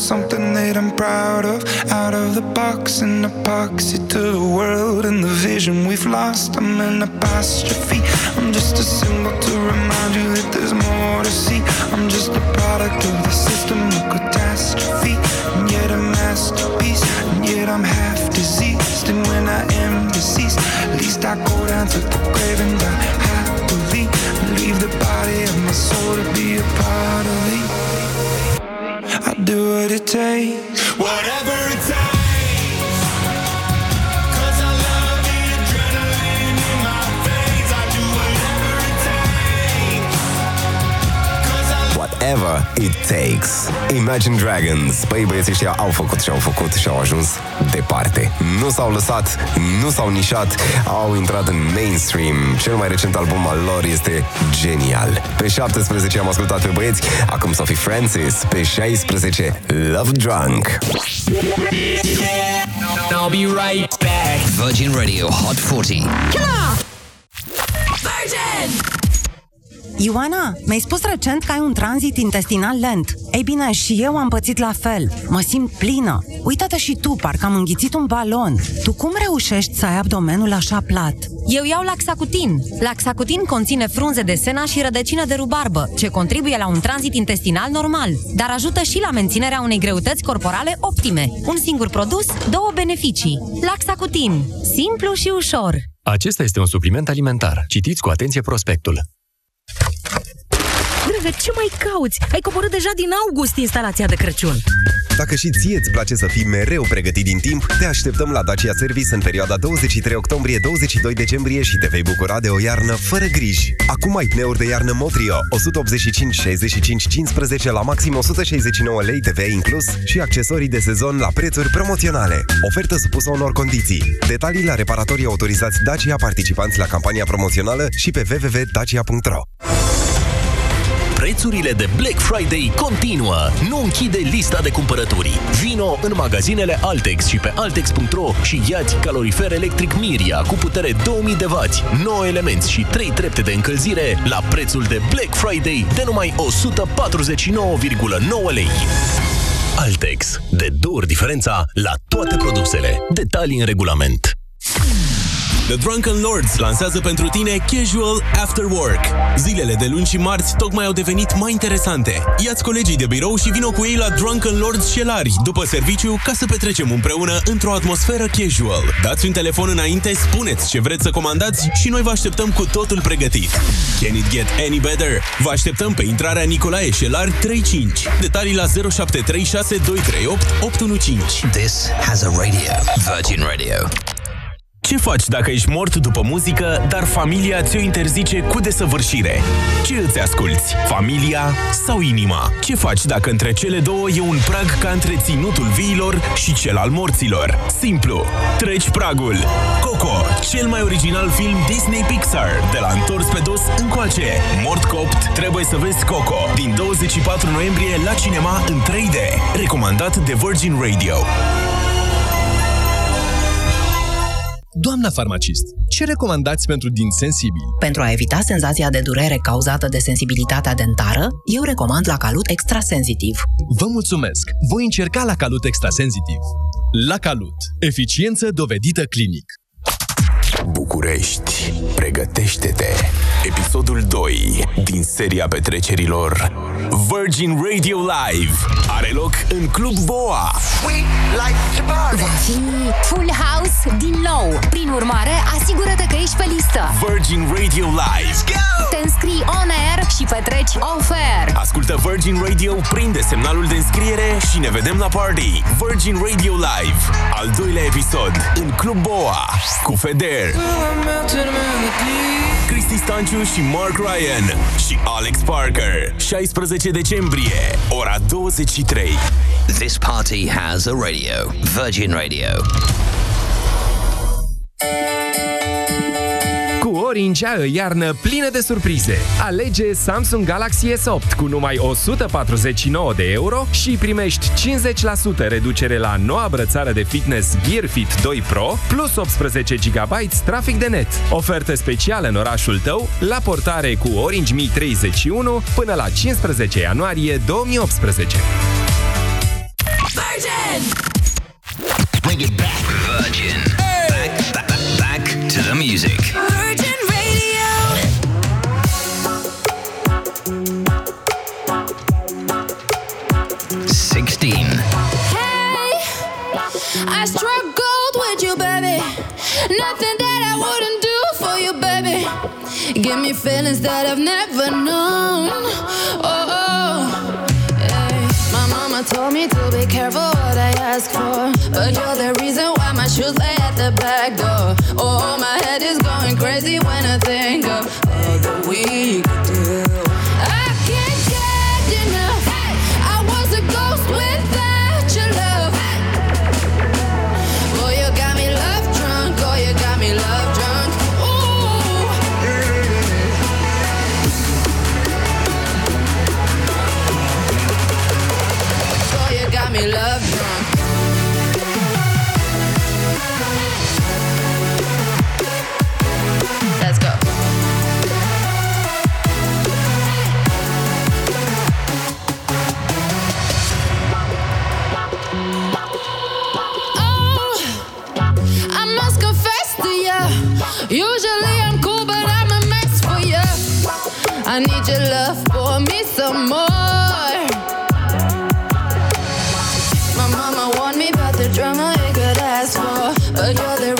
something that I'm proud of. Out of the box, an epoxy to the world and the vision we've lost. I'm an apostrophe. I'm just a symbol to remind you that there's more to see. I'm just a product of the system of catastrophe, and yet a masterpiece. And yet I'm half diseased, and when I am deceased, at least I go down to the grave and die happily. Leave the body of my soul to be a part of me. Do what it takes, whatever Whatever it takes. Imagine Dragons. Păi băieții ăștia au făcut și au făcut și au ajuns departe. Nu s-au lăsat, nu s-au nișat, au intrat în mainstream. Cel mai recent album al lor este genial. Pe 17 am ascultat pe băieți, acum Sophie Francis. Pe 16, Love Drunk. I'll be right back. Virgin Radio Hot 40. Virgin! Ioana, mi-ai spus recent că ai un tranzit intestinal lent. Ei bine, și eu am pățit la fel. Mă simt plină. Uită-te și tu, parcă am înghițit un balon. Tu cum reușești să ai abdomenul așa plat? Eu iau Laxacutin. Laxacutin conține frunze de sena și rădăcină de rubarbă, ce contribuie la un tranzit intestinal normal, dar ajută și la menținerea unei greutăți corporale optime. Un singur produs, două beneficii. Laxacutin. Simplu și ușor. Acesta este un supliment alimentar. Citiți cu atenție prospectul. Dragă, ce mai cauți? Ai coborât deja din august instalația de Crăciun. Dacă și ție îți place să fii mereu pregătit din timp, te așteptăm la Dacia Service în perioada 23 octombrie-22 decembrie și te vei bucura de o iarnă fără griji. Acum ai pneuri de iarnă Motrio, 185 65 15 la maxim 169 lei TVA inclus și accesorii de sezon la prețuri promoționale. Ofertă supusă unor condiții. Detalii la reparatorii autorizați Dacia participanți la campania promoțională și pe www.dacia.ro. Prețurile de Black Friday continuă. Nu închide lista de cumpărături. Vino în magazinele Altex și pe altex.ro și ia-ți calorifer electric Miria cu putere 2000 de W, 9 elemente și 3 trepte de încălzire la prețul de Black Friday de numai 149,9 lei. Altex. De două ori diferența la toate produsele. Detalii în regulament. The Drunken Lords lansează pentru tine Casual After Work. Zilele de luni și marți tocmai au devenit mai interesante. Iați colegii de birou și vină cu ei la Drunken Lords Șelari după serviciu ca să petrecem împreună într-o atmosferă casual. Dați un telefon înainte, spuneți ce vreți să comandați și noi vă așteptăm cu totul pregătit. Can it get any better? Vă așteptăm pe intrarea Nicolae Șelari 35. Detalii la 0736 238 815. This has a radio. Virgin Radio. Ce faci dacă ești mort după muzică, dar familia ți-o interzice cu desăvârșire? Ce îți asculți? Familia sau inima? Ce faci dacă între cele două e un prag ca între ținutul viilor și cel al morților? Simplu! Treci pragul! Coco, cel mai original film Disney Pixar, de la întors pe dos încoace. Mort copt, trebuie să vezi Coco. Din 24 noiembrie la cinema în 3D. Recomandat de Virgin Radio. Doamna farmacist, ce recomandați pentru din sensibil? Pentru a evita senzația de durere cauzată de sensibilitatea dentară, eu recomand la Calut Extra Sensitiv. Vă mulțumesc! Voi încerca la Calut Extra Sensitiv. La Calut. Eficiență dovedită clinic. București, Pregătește-te! Episodul 2 din seria petrecerilor Virgin Radio Live are loc în Club Boa. Va fi full house din nou. Prin urmare, asigură-te că ești pe listă. Virgin Radio Live. Te înscrii on air și petreci off air. Ascultă Virgin Radio, prinde semnalul de înscriere și ne vedem la party. Virgin Radio Live, al doilea episod în Club Boa cu Feder, Cristi Stanciu și Mark Ryan și Alex Parker. 16 decembrie, ora 23. This party has a radio. Virgin Radio. Cu Orange ai o iarnă plină de surprize. Alege Samsung Galaxy S8 cu numai 149 de euro și primești 50% reducere la noua brățară de fitness Gear Fit 2 Pro plus 18 GB trafic de net. Ofertă specială în orașul tău la portare cu Orange Mi 31 până la 15 ianuarie 2018. Virgin! Bring it back. Virgin. To the music. Virgin Radio. Sixteen. Hey, I struck gold with you, baby. Nothing that I wouldn't do for you, baby. Give me feelings that I've never known. Oh, oh. Hey, my mama told me to be careful what I ask for. But you're the reason why my shoes lay at the back door. Oh, my is going crazy when I think of all that we could do. Usually I'm cool, but I'm a mess for you. I need your love for me some more. My mama warned me about the drama it could ask for. But you're the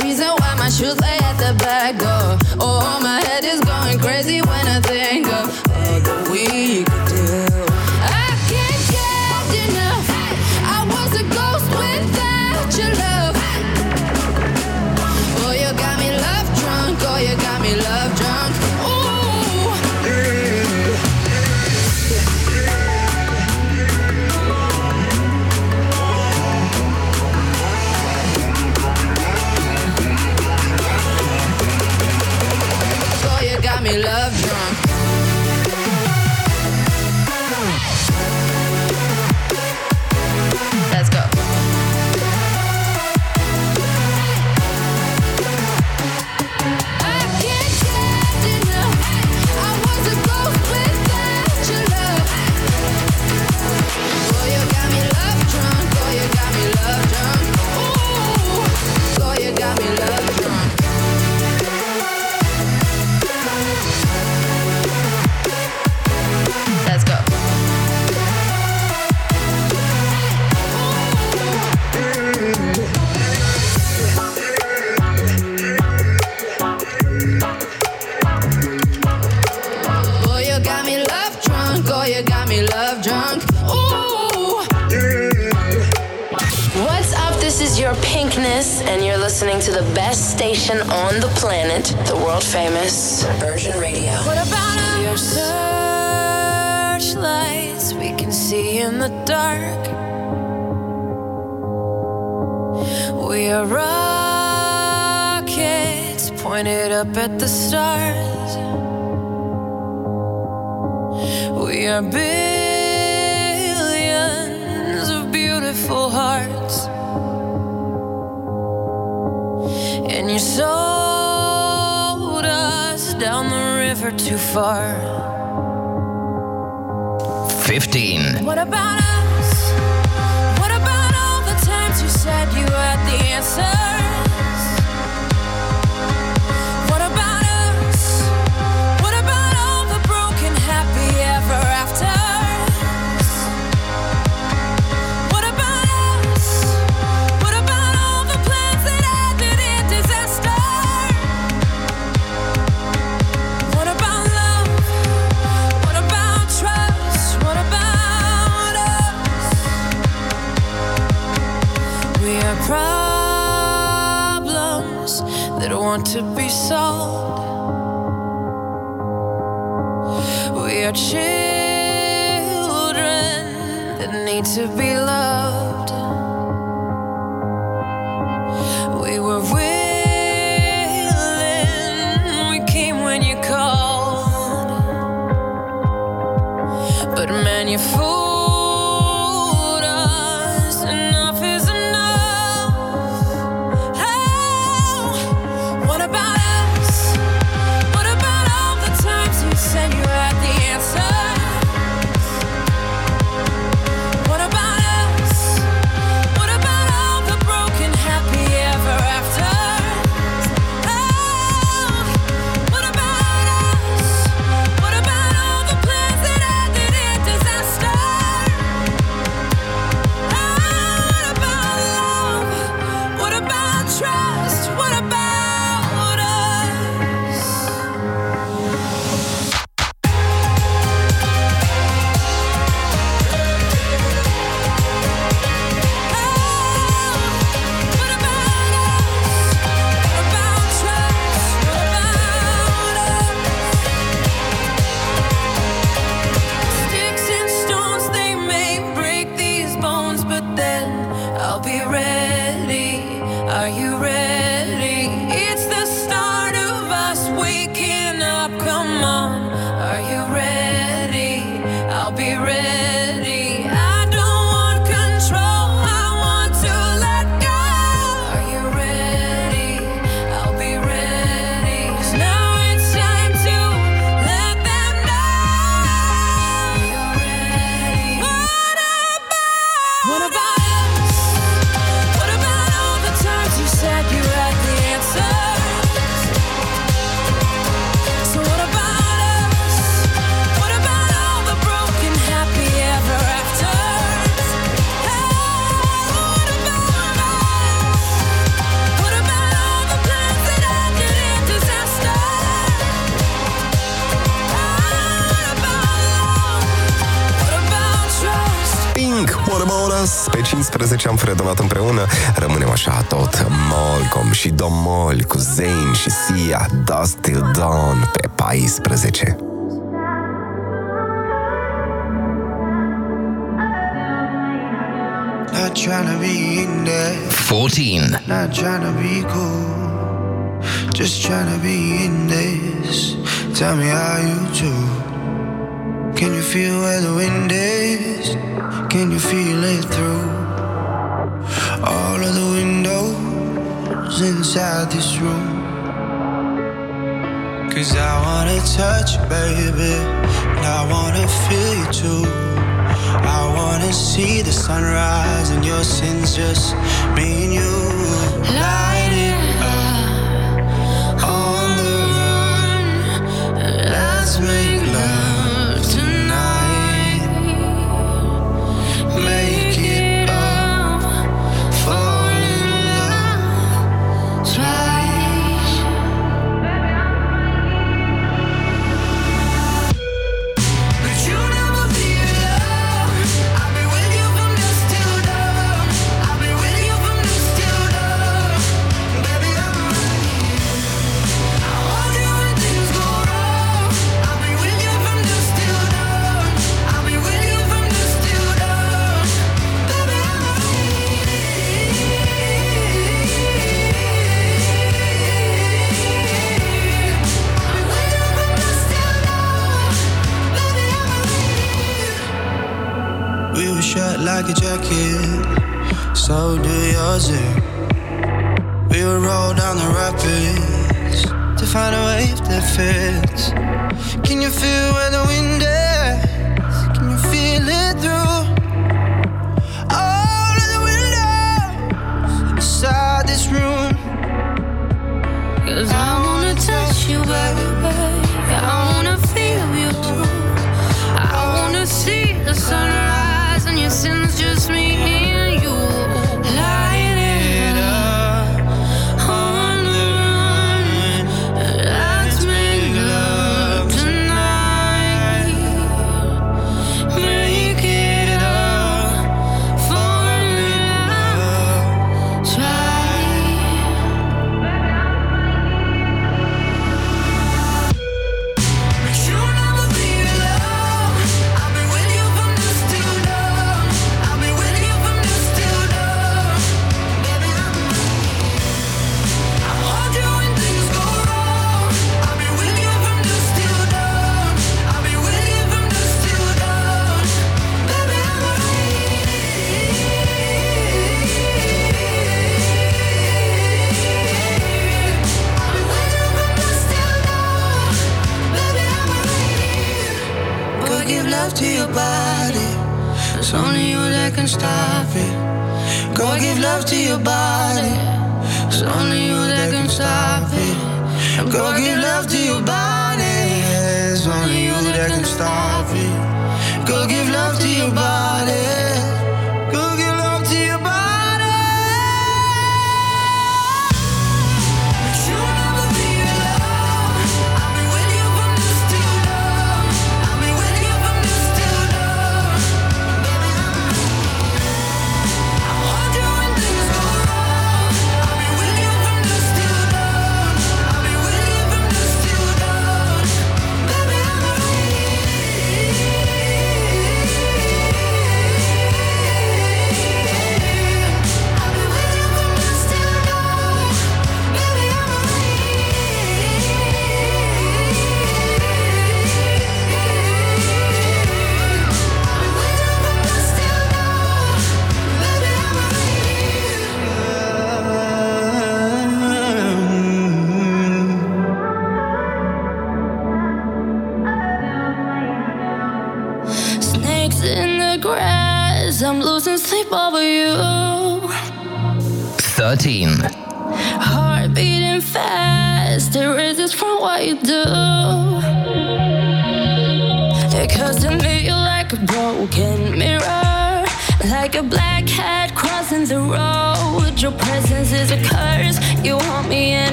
Domor. Make love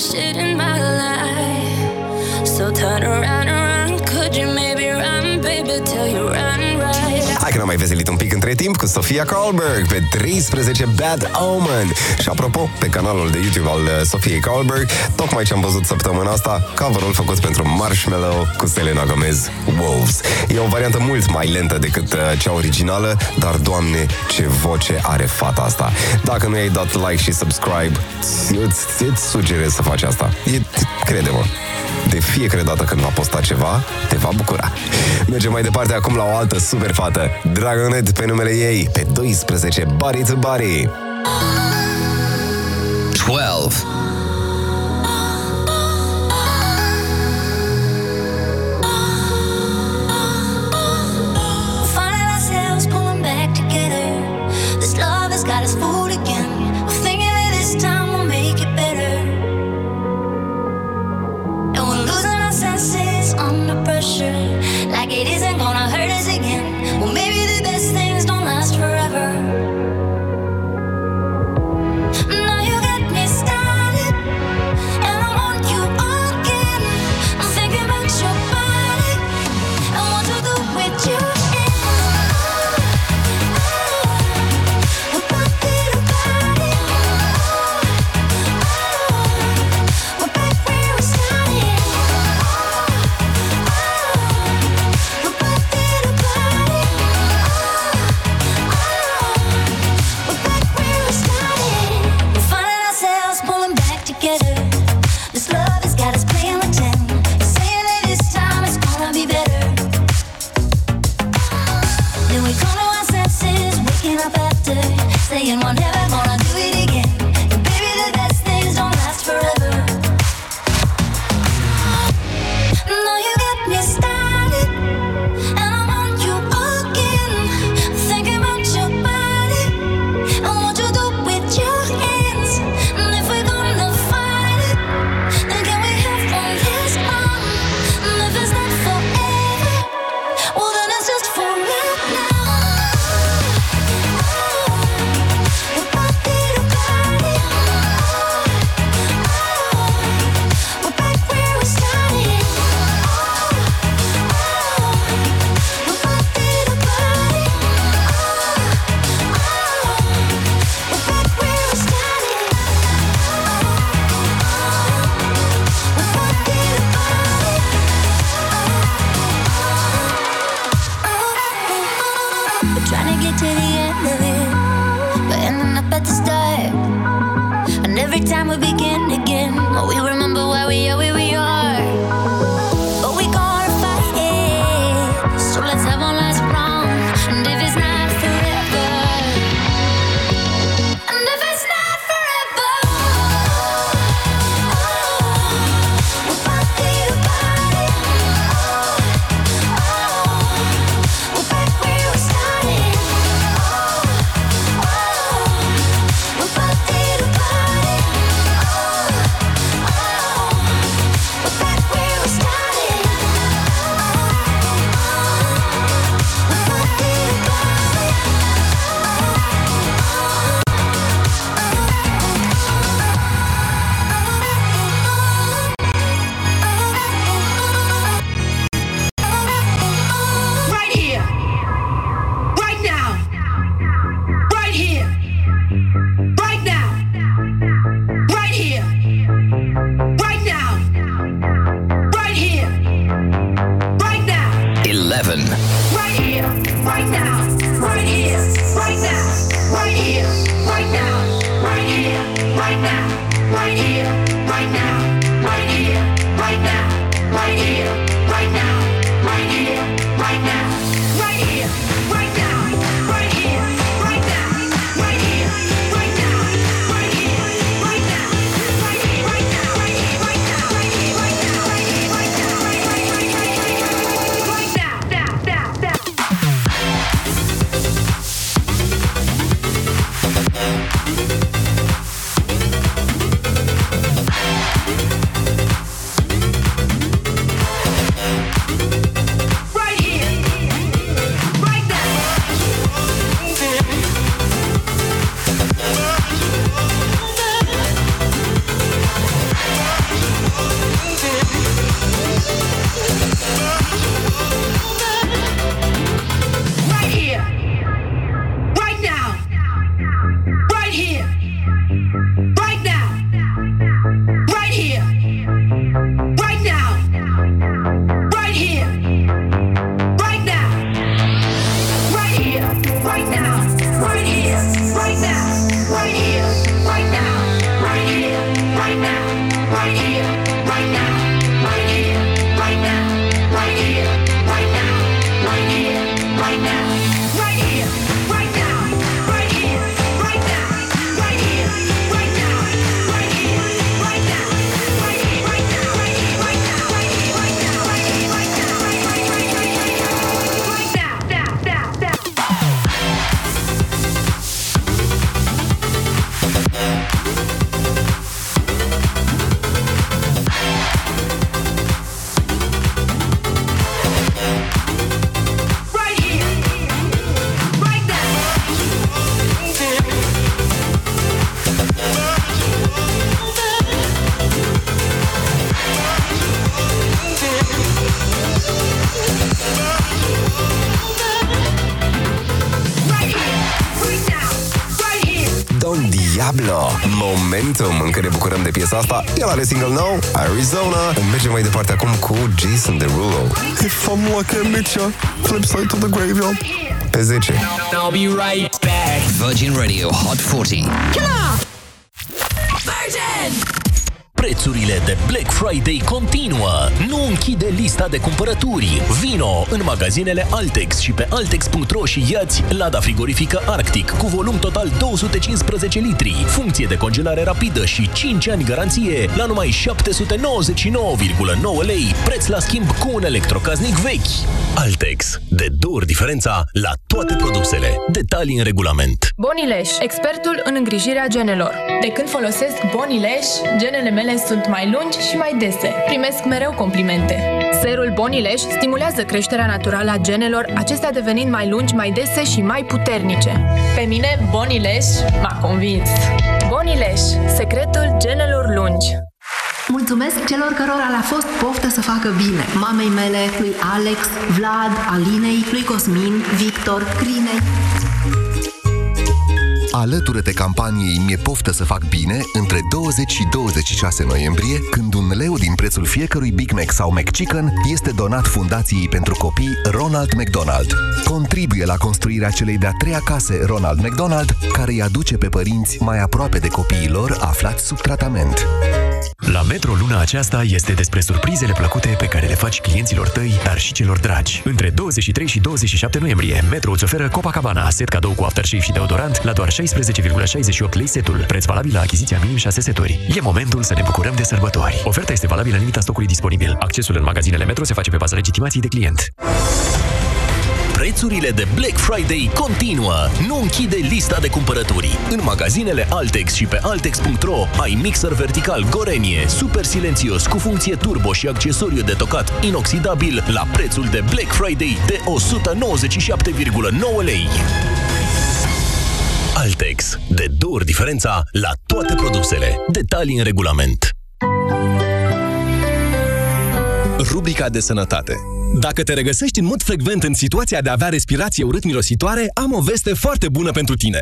shit in my mai veselit un pic între timp cu Sofia Carlberg pe 13 Bad Omen. Și apropo, pe canalul de YouTube al uh, Sofiei Carlberg tocmai ce am văzut săptămâna asta, coverul făcut pentru Marshmallow cu Selena Gomez, Wolves. E o variantă mult mai lentă decât uh, cea originală, dar doamne, ce voce are fata asta. Dacă nu ai dat like și subscribe, îți sugerez să faci asta. E, crede-mă, de fiecare dată când va posta ceva, te va bucura. Mergem mai departe acum la o altă super fată, Dragonet pe numele ei, pe 12 Body to Body. 12 are single nou, Arizona. Mergem mai departe acum cu Jason Derulo. If I'm lucky, like Mitchell, flip side to the graveyard. Pe 10. I'll be right back. Virgin Radio Hot 40. Come on. Prețurile de Black Friday continuă. Nu închide lista de cumpărături. Vino în magazinele Altex și pe altex.ro și iați lada frigorifică Arctic cu volum total 215 litri, funcție de congelare rapidă și 5 ani garanție la numai 799,9 lei, preț la schimb cu un electrocasnic vechi. Altex. De două ori diferența la toate produsele. Detalii în regulament. Bonileș, expertul în îngrijirea genelor. De când folosesc Bonileș, genele mele sunt mai lungi și mai dese. Primesc mereu complimente. Serul Bonileș stimulează creșterea naturală a genelor, acestea devenind mai lungi, mai dese și mai puternice. Pe mine, Bonileș m-a convins. Bonileș, secretul genelor lungi. Mulțumesc celor cărora le-a fost poftă să facă bine. Mamei mele, lui Alex, Vlad, Alinei, lui Cosmin, Victor, Crinei. Alătură-te campaniei Mi-e poftă să fac bine între 20 și 26 noiembrie, când un leu din prețul fiecărui Big Mac sau McChicken este donat Fundației pentru Copii Ronald McDonald. Contribuie la construirea celei de-a treia case Ronald McDonald, care îi aduce pe părinți mai aproape de copiii lor aflați sub tratament. La Metro luna aceasta este despre surprizele plăcute pe care le faci clienților tăi, dar și celor dragi. Între 23 și 27 noiembrie, Metro îți oferă Copacabana, set cadou cu aftershave și deodorant la doar 16,68 lei setul, preț valabil la achiziția minim 6 seturi. E momentul să ne bucurăm de sărbători. Oferta este valabilă în limita stocului disponibil. Accesul în magazinele Metro se face pe baza legitimației de client. Prețurile de Black Friday continuă. Nu închide lista de cumpărături. În magazinele Altex și pe altex.ro ai mixer vertical Gorenie, super silențios cu funcție turbo și accesoriu de tocat inoxidabil la prețul de Black Friday de 197,9 lei. Altex. De două ori diferența la toate produsele. Detalii în regulament. Rubrica de sănătate. Dacă te regăsești în mod frecvent în situația de a avea respirație urât-mirositoare, am o veste foarte bună pentru tine.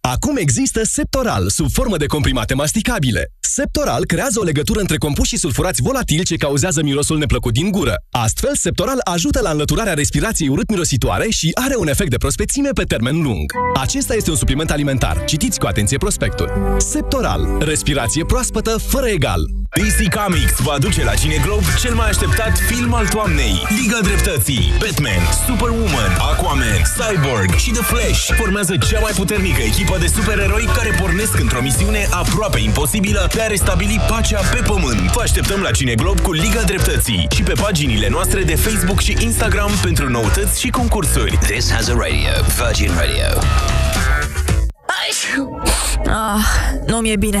Acum există Septoral, sub formă de comprimate masticabile. Septoral creează o legătură între compuși sulfurați volatili ce cauzează mirosul neplăcut din gură. Astfel, Septoral ajută la înlăturarea respirației urât-mirositoare și are un efect de prospețime pe termen lung. Acesta este un supliment alimentar. Citiți cu atenție prospectul. Septoral. Respirație proaspătă fără egal. DC Comics vă aduce la Cineglob cel mai așteptat film al toamnei. Liga Dreptății, Batman, Superwoman, Aquaman, Cyborg și The Flash formează cea mai puternică echipă de supereroi care pornesc într-o misiune aproape imposibilă de a restabili pacea pe pământ. Vă așteptăm la Cineglob cu Liga Dreptății și pe paginile noastre de Facebook și Instagram pentru noutăți și concursuri. This has a radio. Virgin Radio. Ah, nu mi-e bine.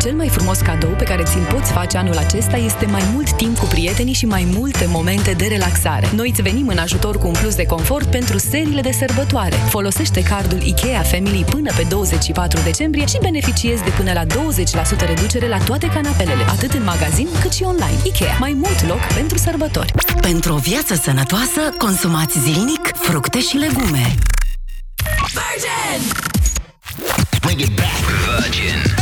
Cel mai frumos cadou pe care ți-l poți face anul acesta este mai mult timp cu prietenii și mai multe momente de relaxare. Noi îți venim în ajutor cu un plus de confort pentru seriile de sărbătoare. Folosește cardul IKEA Family până pe 24 decembrie și beneficiezi de până la 20% reducere la toate canapelele, atât în magazin cât și online. IKEA, mai mult loc pentru sărbători. Pentru o viață sănătoasă, consumați zilnic fructe și legume. Virgin! Bring it back. Virgin.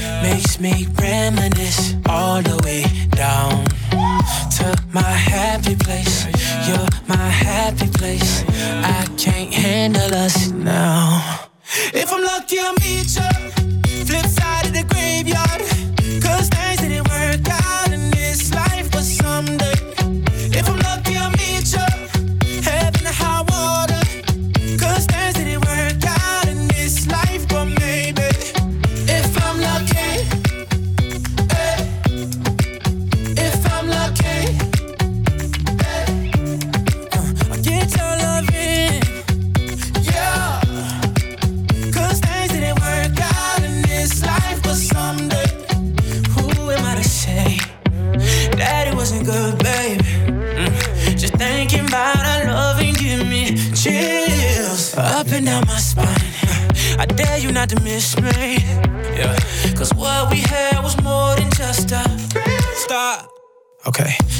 me reminisce all the way down to my happy place. You're my happy place. I can't handle us now. If I'm lucky, I'll meet you. Okay.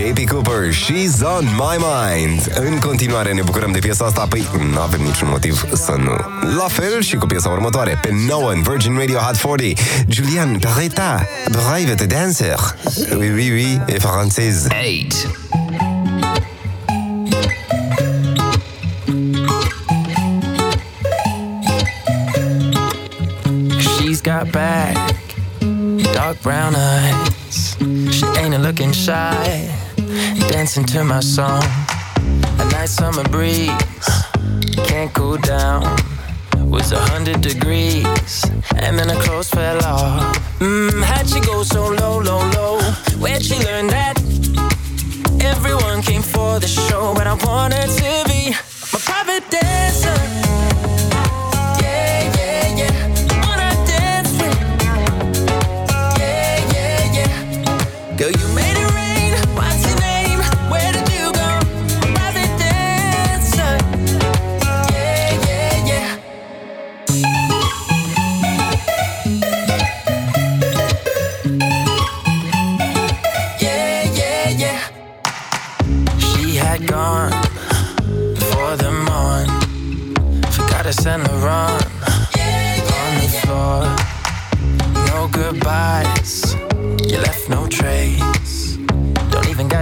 JP Cooper, She's On My Mind. În continuare ne bucurăm de piesa asta, păi nu avem niciun motiv să nu. La fel și cu piesa următoare, pe Noah în Virgin Radio Hot 40, Julian Perreta, Drive de Dancer. Oui, oui, oui, e francez. She's got back, dark brown eyes. She ain't looking shy. dancing to my song. A nice summer breeze, can't cool down. Was a hundred degrees, and then her clothes fell off. Mmm, how'd she go so low, low, low? Where'd she learn that? Everyone came for the show, but I wanted to be my private dancer.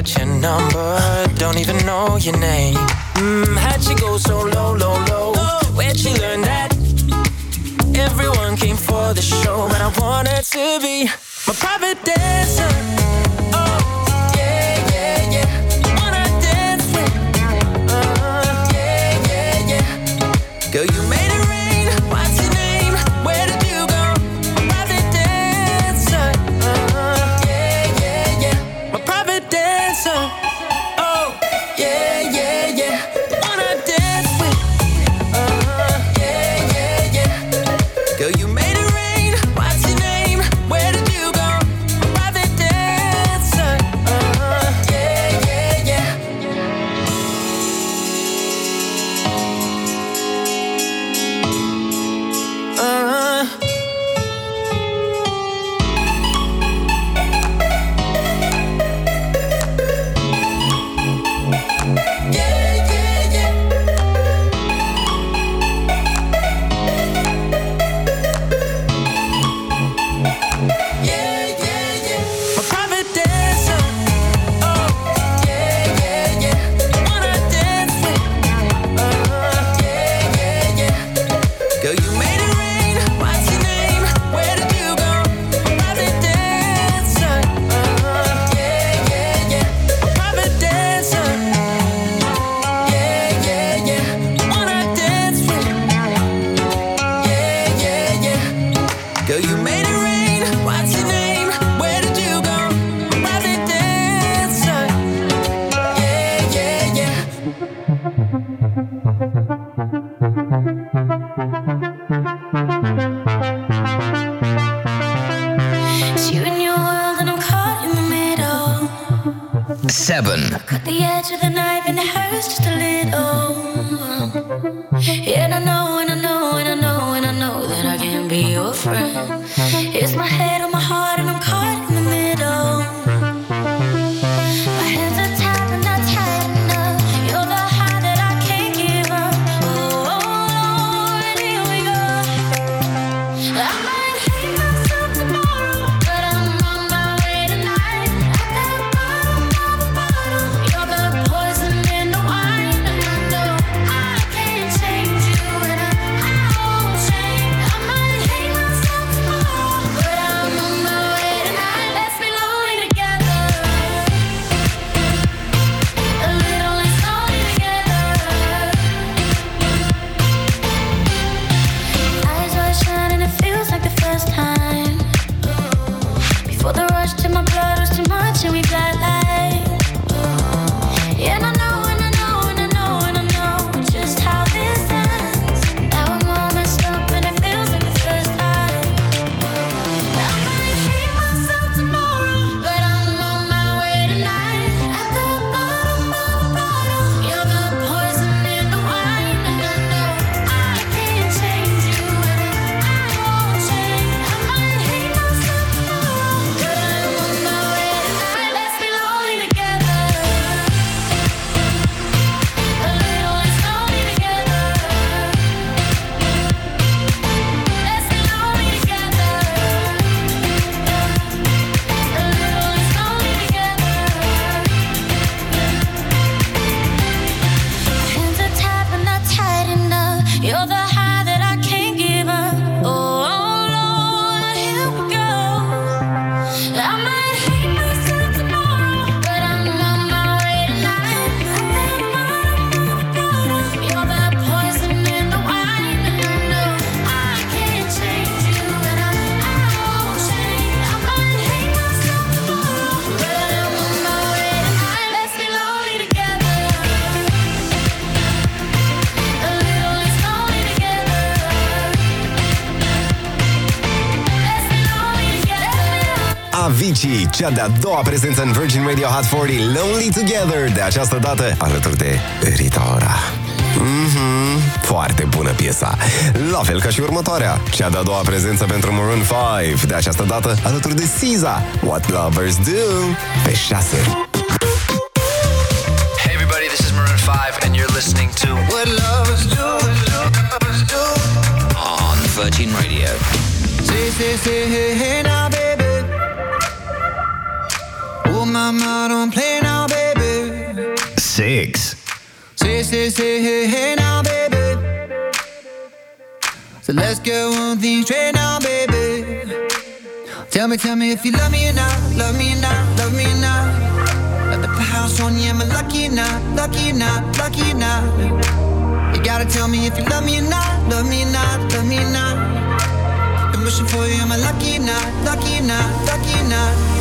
got your number, don't even know your name. Mm, how'd she go so low, low, low? Where'd she learn that? Everyone came for the show, but I wanted to be my private dancer. Cea de-a doua prezență în Virgin Radio Hot 40 Lonely Together, de această dată alături de Rita Ora. Mhm, foarte bună piesa. La fel ca și următoarea, cea de-a doua prezență pentru Maroon 5, de această dată alături de SZA, What Lovers Do, pe 6. Hey everybody, this is Maroon 5 and you're listening to What Lovers Do on Virgin Radio. Say, say, say, hey, hey now, Oh, mama, don't play now, baby. Six. Say, say, say, hey, hey now, baby. So let's get one thing straight now, baby. Tell me, tell me if you love me or not, love me or not, love me or not. At the house on you, am I lucky or not, lucky or not, lucky or not? You gotta tell me if you love me or not, love me or not, love me or not. I'm wishing for you, am I lucky or not, lucky or not, lucky or not?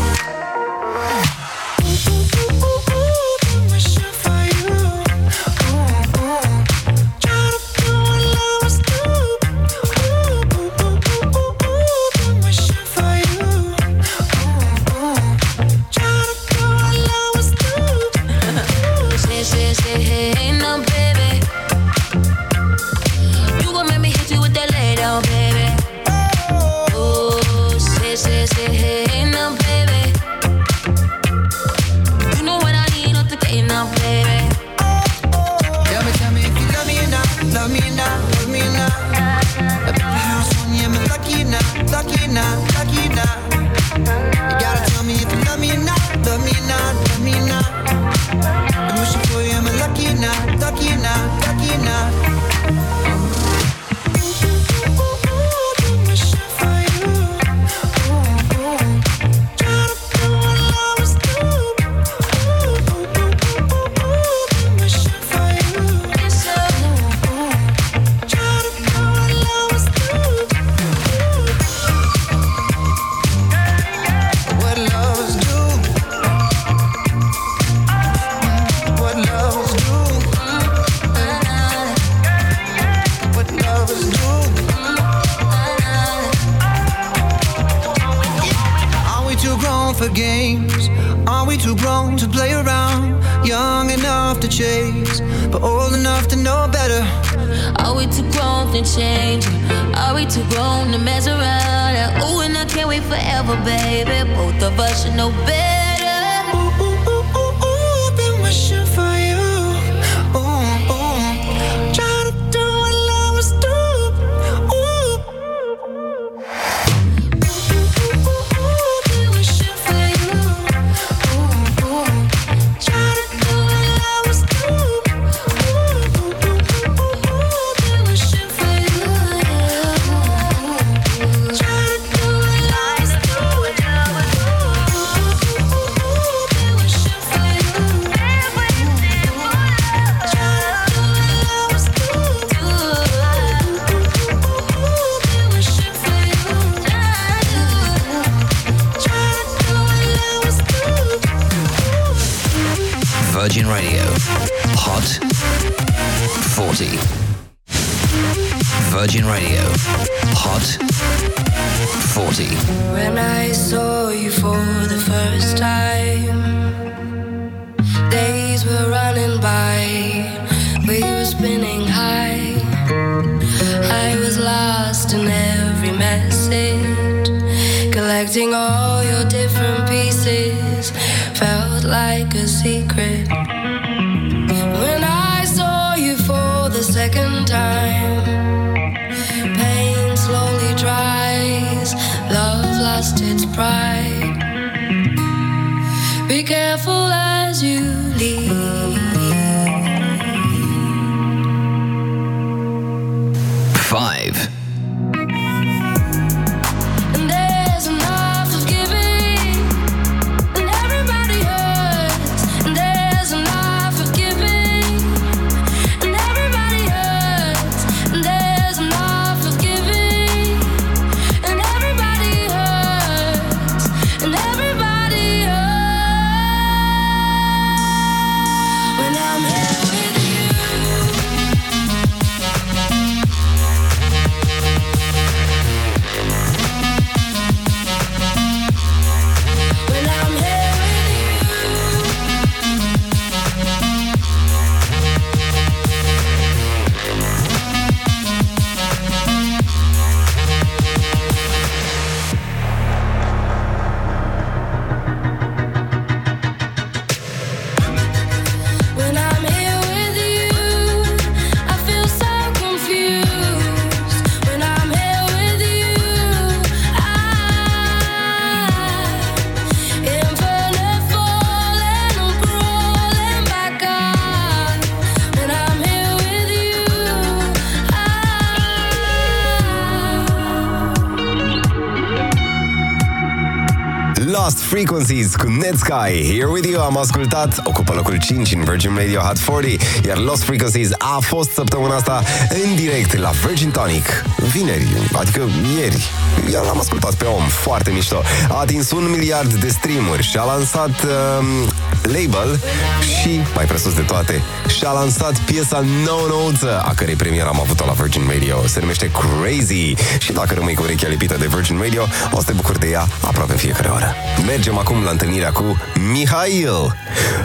Frequencies cu Netsky. Here with you am ascultat, ocupă locul 5 în Virgin Radio Hot 40, iar Lost Frequencies a fost săptămâna asta în direct la Virgin Tonic. Vineri, adică ieri. Eu l-am ascultat pe om, foarte mișto. A atins un miliard de streamuri și a lansat uh, label și, mai presus de toate, și-a lansat piesa nou-nouță, a cărei premieră am avut-o la Virgin Radio. Se numește Crazy și dacă rămâi cu urechea lipită de Virgin Radio, o să te bucuri de ea aproape în fiecare oră. Mergem acum la întâlnirea cu Mihail.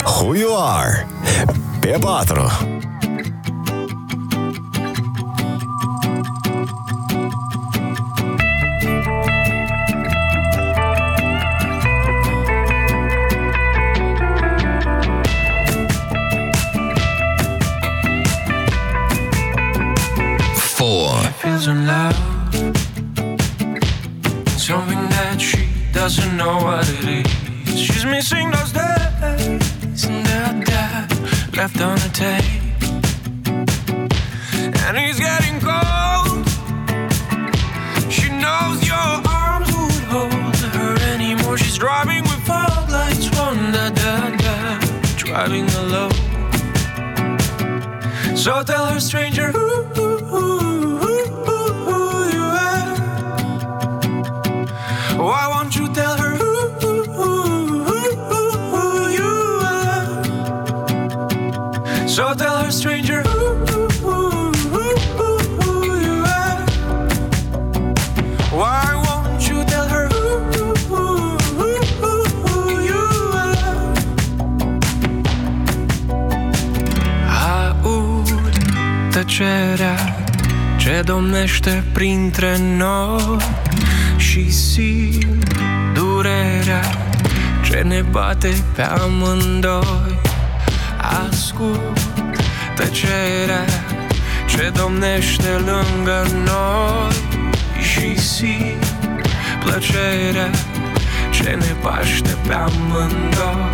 Who you are? Pe patru. In love. Something that she doesn't know what it is. She's missing those days and that dad left on the tape. And he's getting cold. She knows your arms would hold her anymore. She's driving with fog lights on da da da, driving alone. So tell her, stranger, who, domnește printre noi și simt durerea ce ne bate pe amândoi. Ascult tăcerea ce domnește lângă noi și simt plăcerea ce ne paște pe amândoi.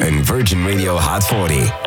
and Virgin Radio Hot 40.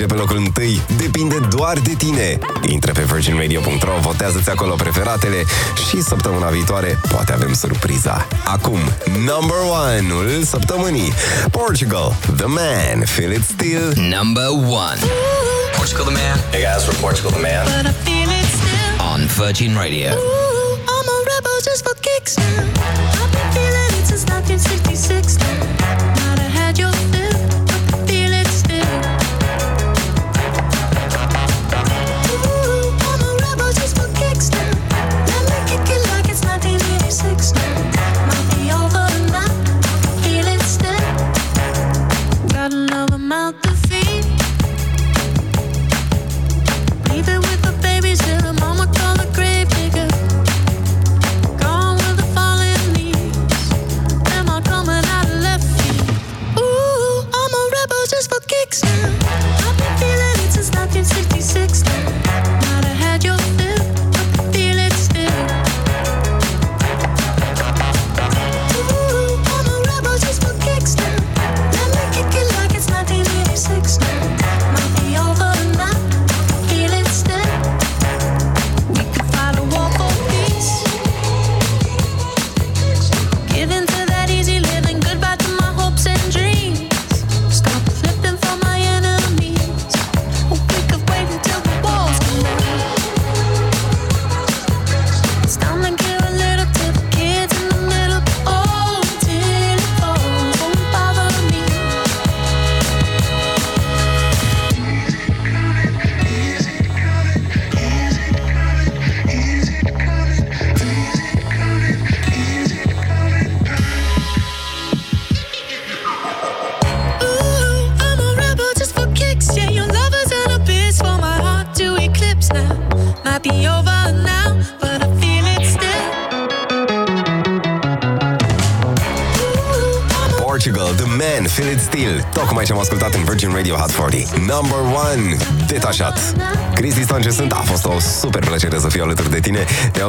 ajunge pe locul întâi depinde doar de tine. Intră pe virginradio.ro, votează-ți acolo preferatele și săptămâna viitoare poate avem surpriza. Acum, number one-ul săptămânii. Portugal, the man, feel it still. Number one. Portugal the man. Hey guys, we're Portugal the man. On Virgin Radio. Ooh.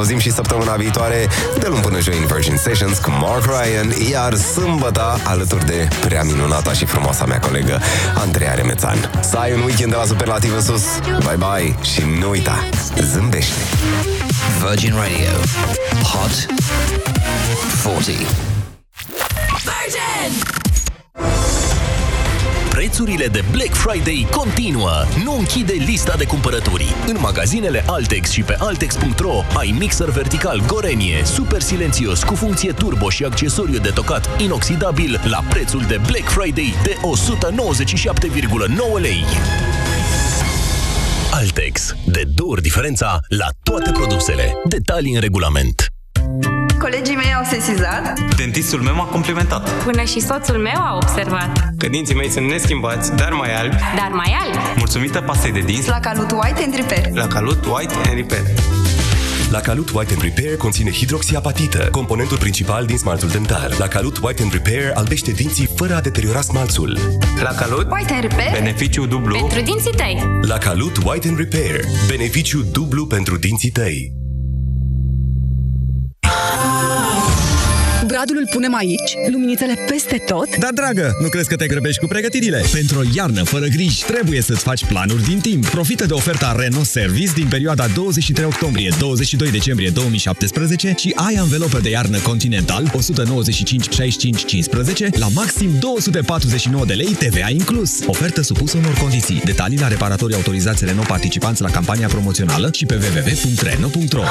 Auzim și săptămâna viitoare, de luni până joi în Virgin Sessions cu Mark Ryan, iar sâmbătă alături de prea minunata și frumoasa mea colegă Andreea Remețan. Să ai un weekend de la superlativ în sus. Bye bye și nu uita, zâmbește. Virgin Radio. Hot 40. Prețurile de Black Friday continuă. Nu închide lista de cumpărături. În magazinele Altex și pe Altex.ro ai mixer vertical Gorenie, super silențios cu funcție turbo și accesoriu de tocat inoxidabil la prețul de Black Friday de 197,9 lei. Altex. De două ori diferența la toate produsele. Detalii în regulament. Colegii mei au sesizat Dentistul meu m-a complimentat Până și soțul meu a observat că dinții mei sunt neschimbați, dar mai albi, Dar mai alb mulțumită pastei de dinți La Calut White and Repair la Calut White and Repair. La Calut White and Repair conține hidroxiapatită, componentul principal din smaltul dentar. La Calut White and Repair albește dinții fără a deteriora smalțul. La Calut, White and Repair beneficiu dublu. Pentru dinții tăi La Calut White and Repair. Beneficiu dublu pentru dinții tăi. Punem aici, luminițele peste tot. Da, dragă, nu crezi că te grăbești cu pregătirile? Pentru o iarnă fără griji, trebuie să-ți faci planuri din timp. Profită de oferta Renault Service din perioada 23 octombrie-22 decembrie 2017 și ai anvelopă de iarnă Continental 195 65 15 la maxim 249 de lei TVA inclus. Ofertă supusă unor condiții. Detalii la reparatorii autorizați Renault participanți la campania promoțională și pe www.renault.ro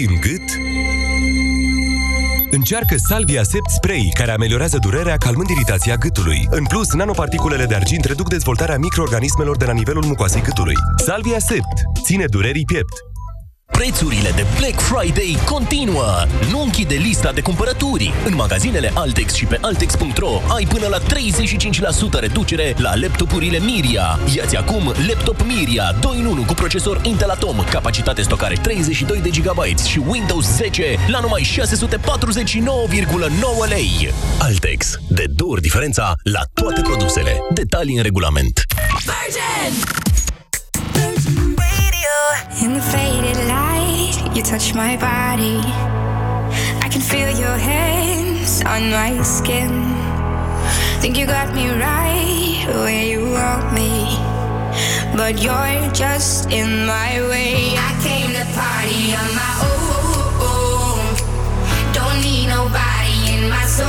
Dureri în gât? Încearcă Salvia Sept Spray, care ameliorează durerea calmând iritația gâtului. În plus, nanoparticulele de argint reduc dezvoltarea microorganismelor de la nivelul mucoasei gâtului. Salvia Sept ține durerii piept. Prețurile de Black Friday continuă! Nu închide lista de cumpărături! În magazinele Altex și pe Altex.ro ai până la 35% reducere la laptopurile Miria. Iați acum laptop Miria 2 în 1 cu procesor Intel Atom, capacitate stocare 32 de GB și Windows 10 la numai 649,9 lei. Altex. De două ori diferența la toate produsele. Detalii în regulament. In the faded light, you touch my body. I can feel your hands on my skin. Think you got me right where you want me. But you're just in my way. I came to party on my own. Don't need nobody in my soul.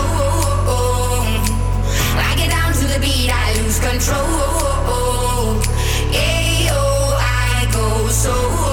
I get down to the beat, I lose control. Ayo, I go so, so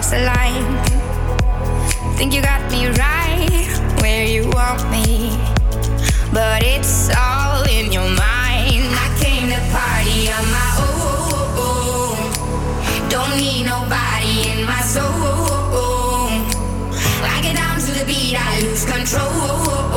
cross the line. Think you got me right where you want me, but it's all in your mind. I came to party on my own. Don't need nobody in my soul. I get down to the beat, I lose control.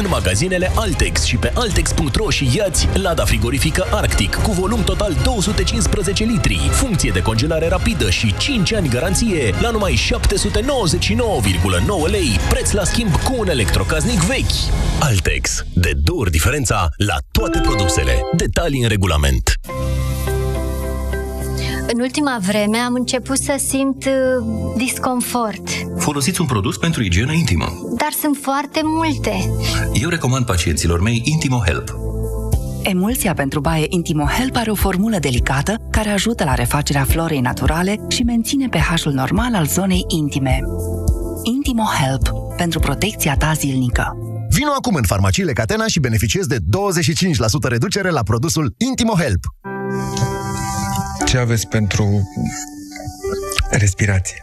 în magazinele Altex și pe altex.ro și iați lada frigorifică Arctic cu volum total 215 litri, funcție de congelare rapidă și 5 ani garanție la numai 799,9 lei, preț la schimb cu un electrocaznic vechi. Altex. De două ori diferența la toate produsele. Detalii în regulament. În ultima vreme am început să simt uh, disconfort. Folosiți un produs pentru igienă intimă dar sunt foarte multe. Eu recomand pacienților mei Intimo Help. Emulsia pentru baie Intimo Help are o formulă delicată care ajută la refacerea florei naturale și menține pH-ul normal al zonei intime. Intimo Help pentru protecția ta zilnică. Vino acum în farmaciile Catena și beneficiezi de 25% reducere la produsul Intimo Help. Ce aveți pentru respirație?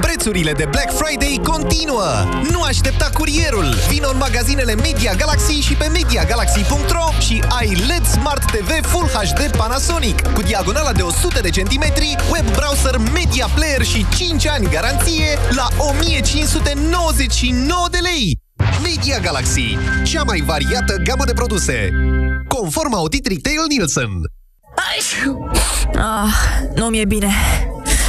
Prețurile de Black Friday continuă! Nu aștepta curierul! Vino în magazinele Media Galaxy și pe MediaGalaxy.ro și ai LED Smart TV Full HD Panasonic cu diagonala de 100 de centimetri, web browser Media Player și 5 ani garanție la 1599 de lei! Media Galaxy, cea mai variată gamă de produse, conform audit Retail Nielsen. Ah, nu mi-e bine.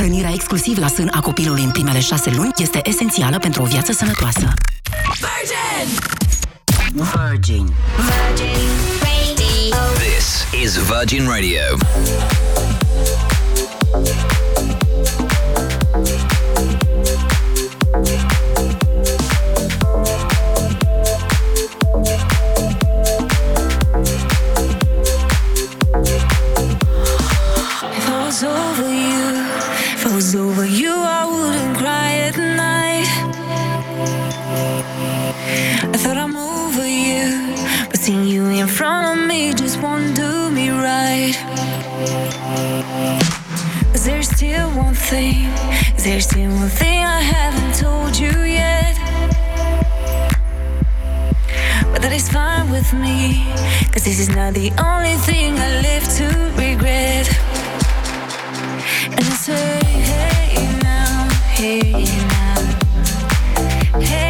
Hrănirea exclusiv la sân a copilului în primele șase luni este esențială pentru o viață sănătoasă. Virgin. This is Virgin Radio. One thing? Is there still one thing I haven't told you yet? But that is fine with me, cause this is not the only thing I live to regret. And I say, hey now, hey now, hey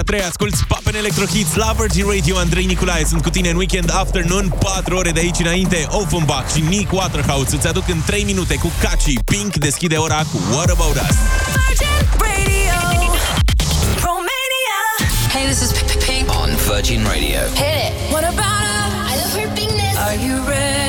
ora 3 asculti Pop and Electro Hits la Virgin Radio. Andrei Nicolae sunt cu tine în weekend afternoon, 4 ore de aici înainte. Offenbach și Nick Waterhouse îți aduc în 3 minute cu Caci. Pink deschide ora cu What About Us. Virgin Radio Romania Hey, this is Pink on Virgin Radio. Hit it. What about us? I love her pinkness. Are you ready?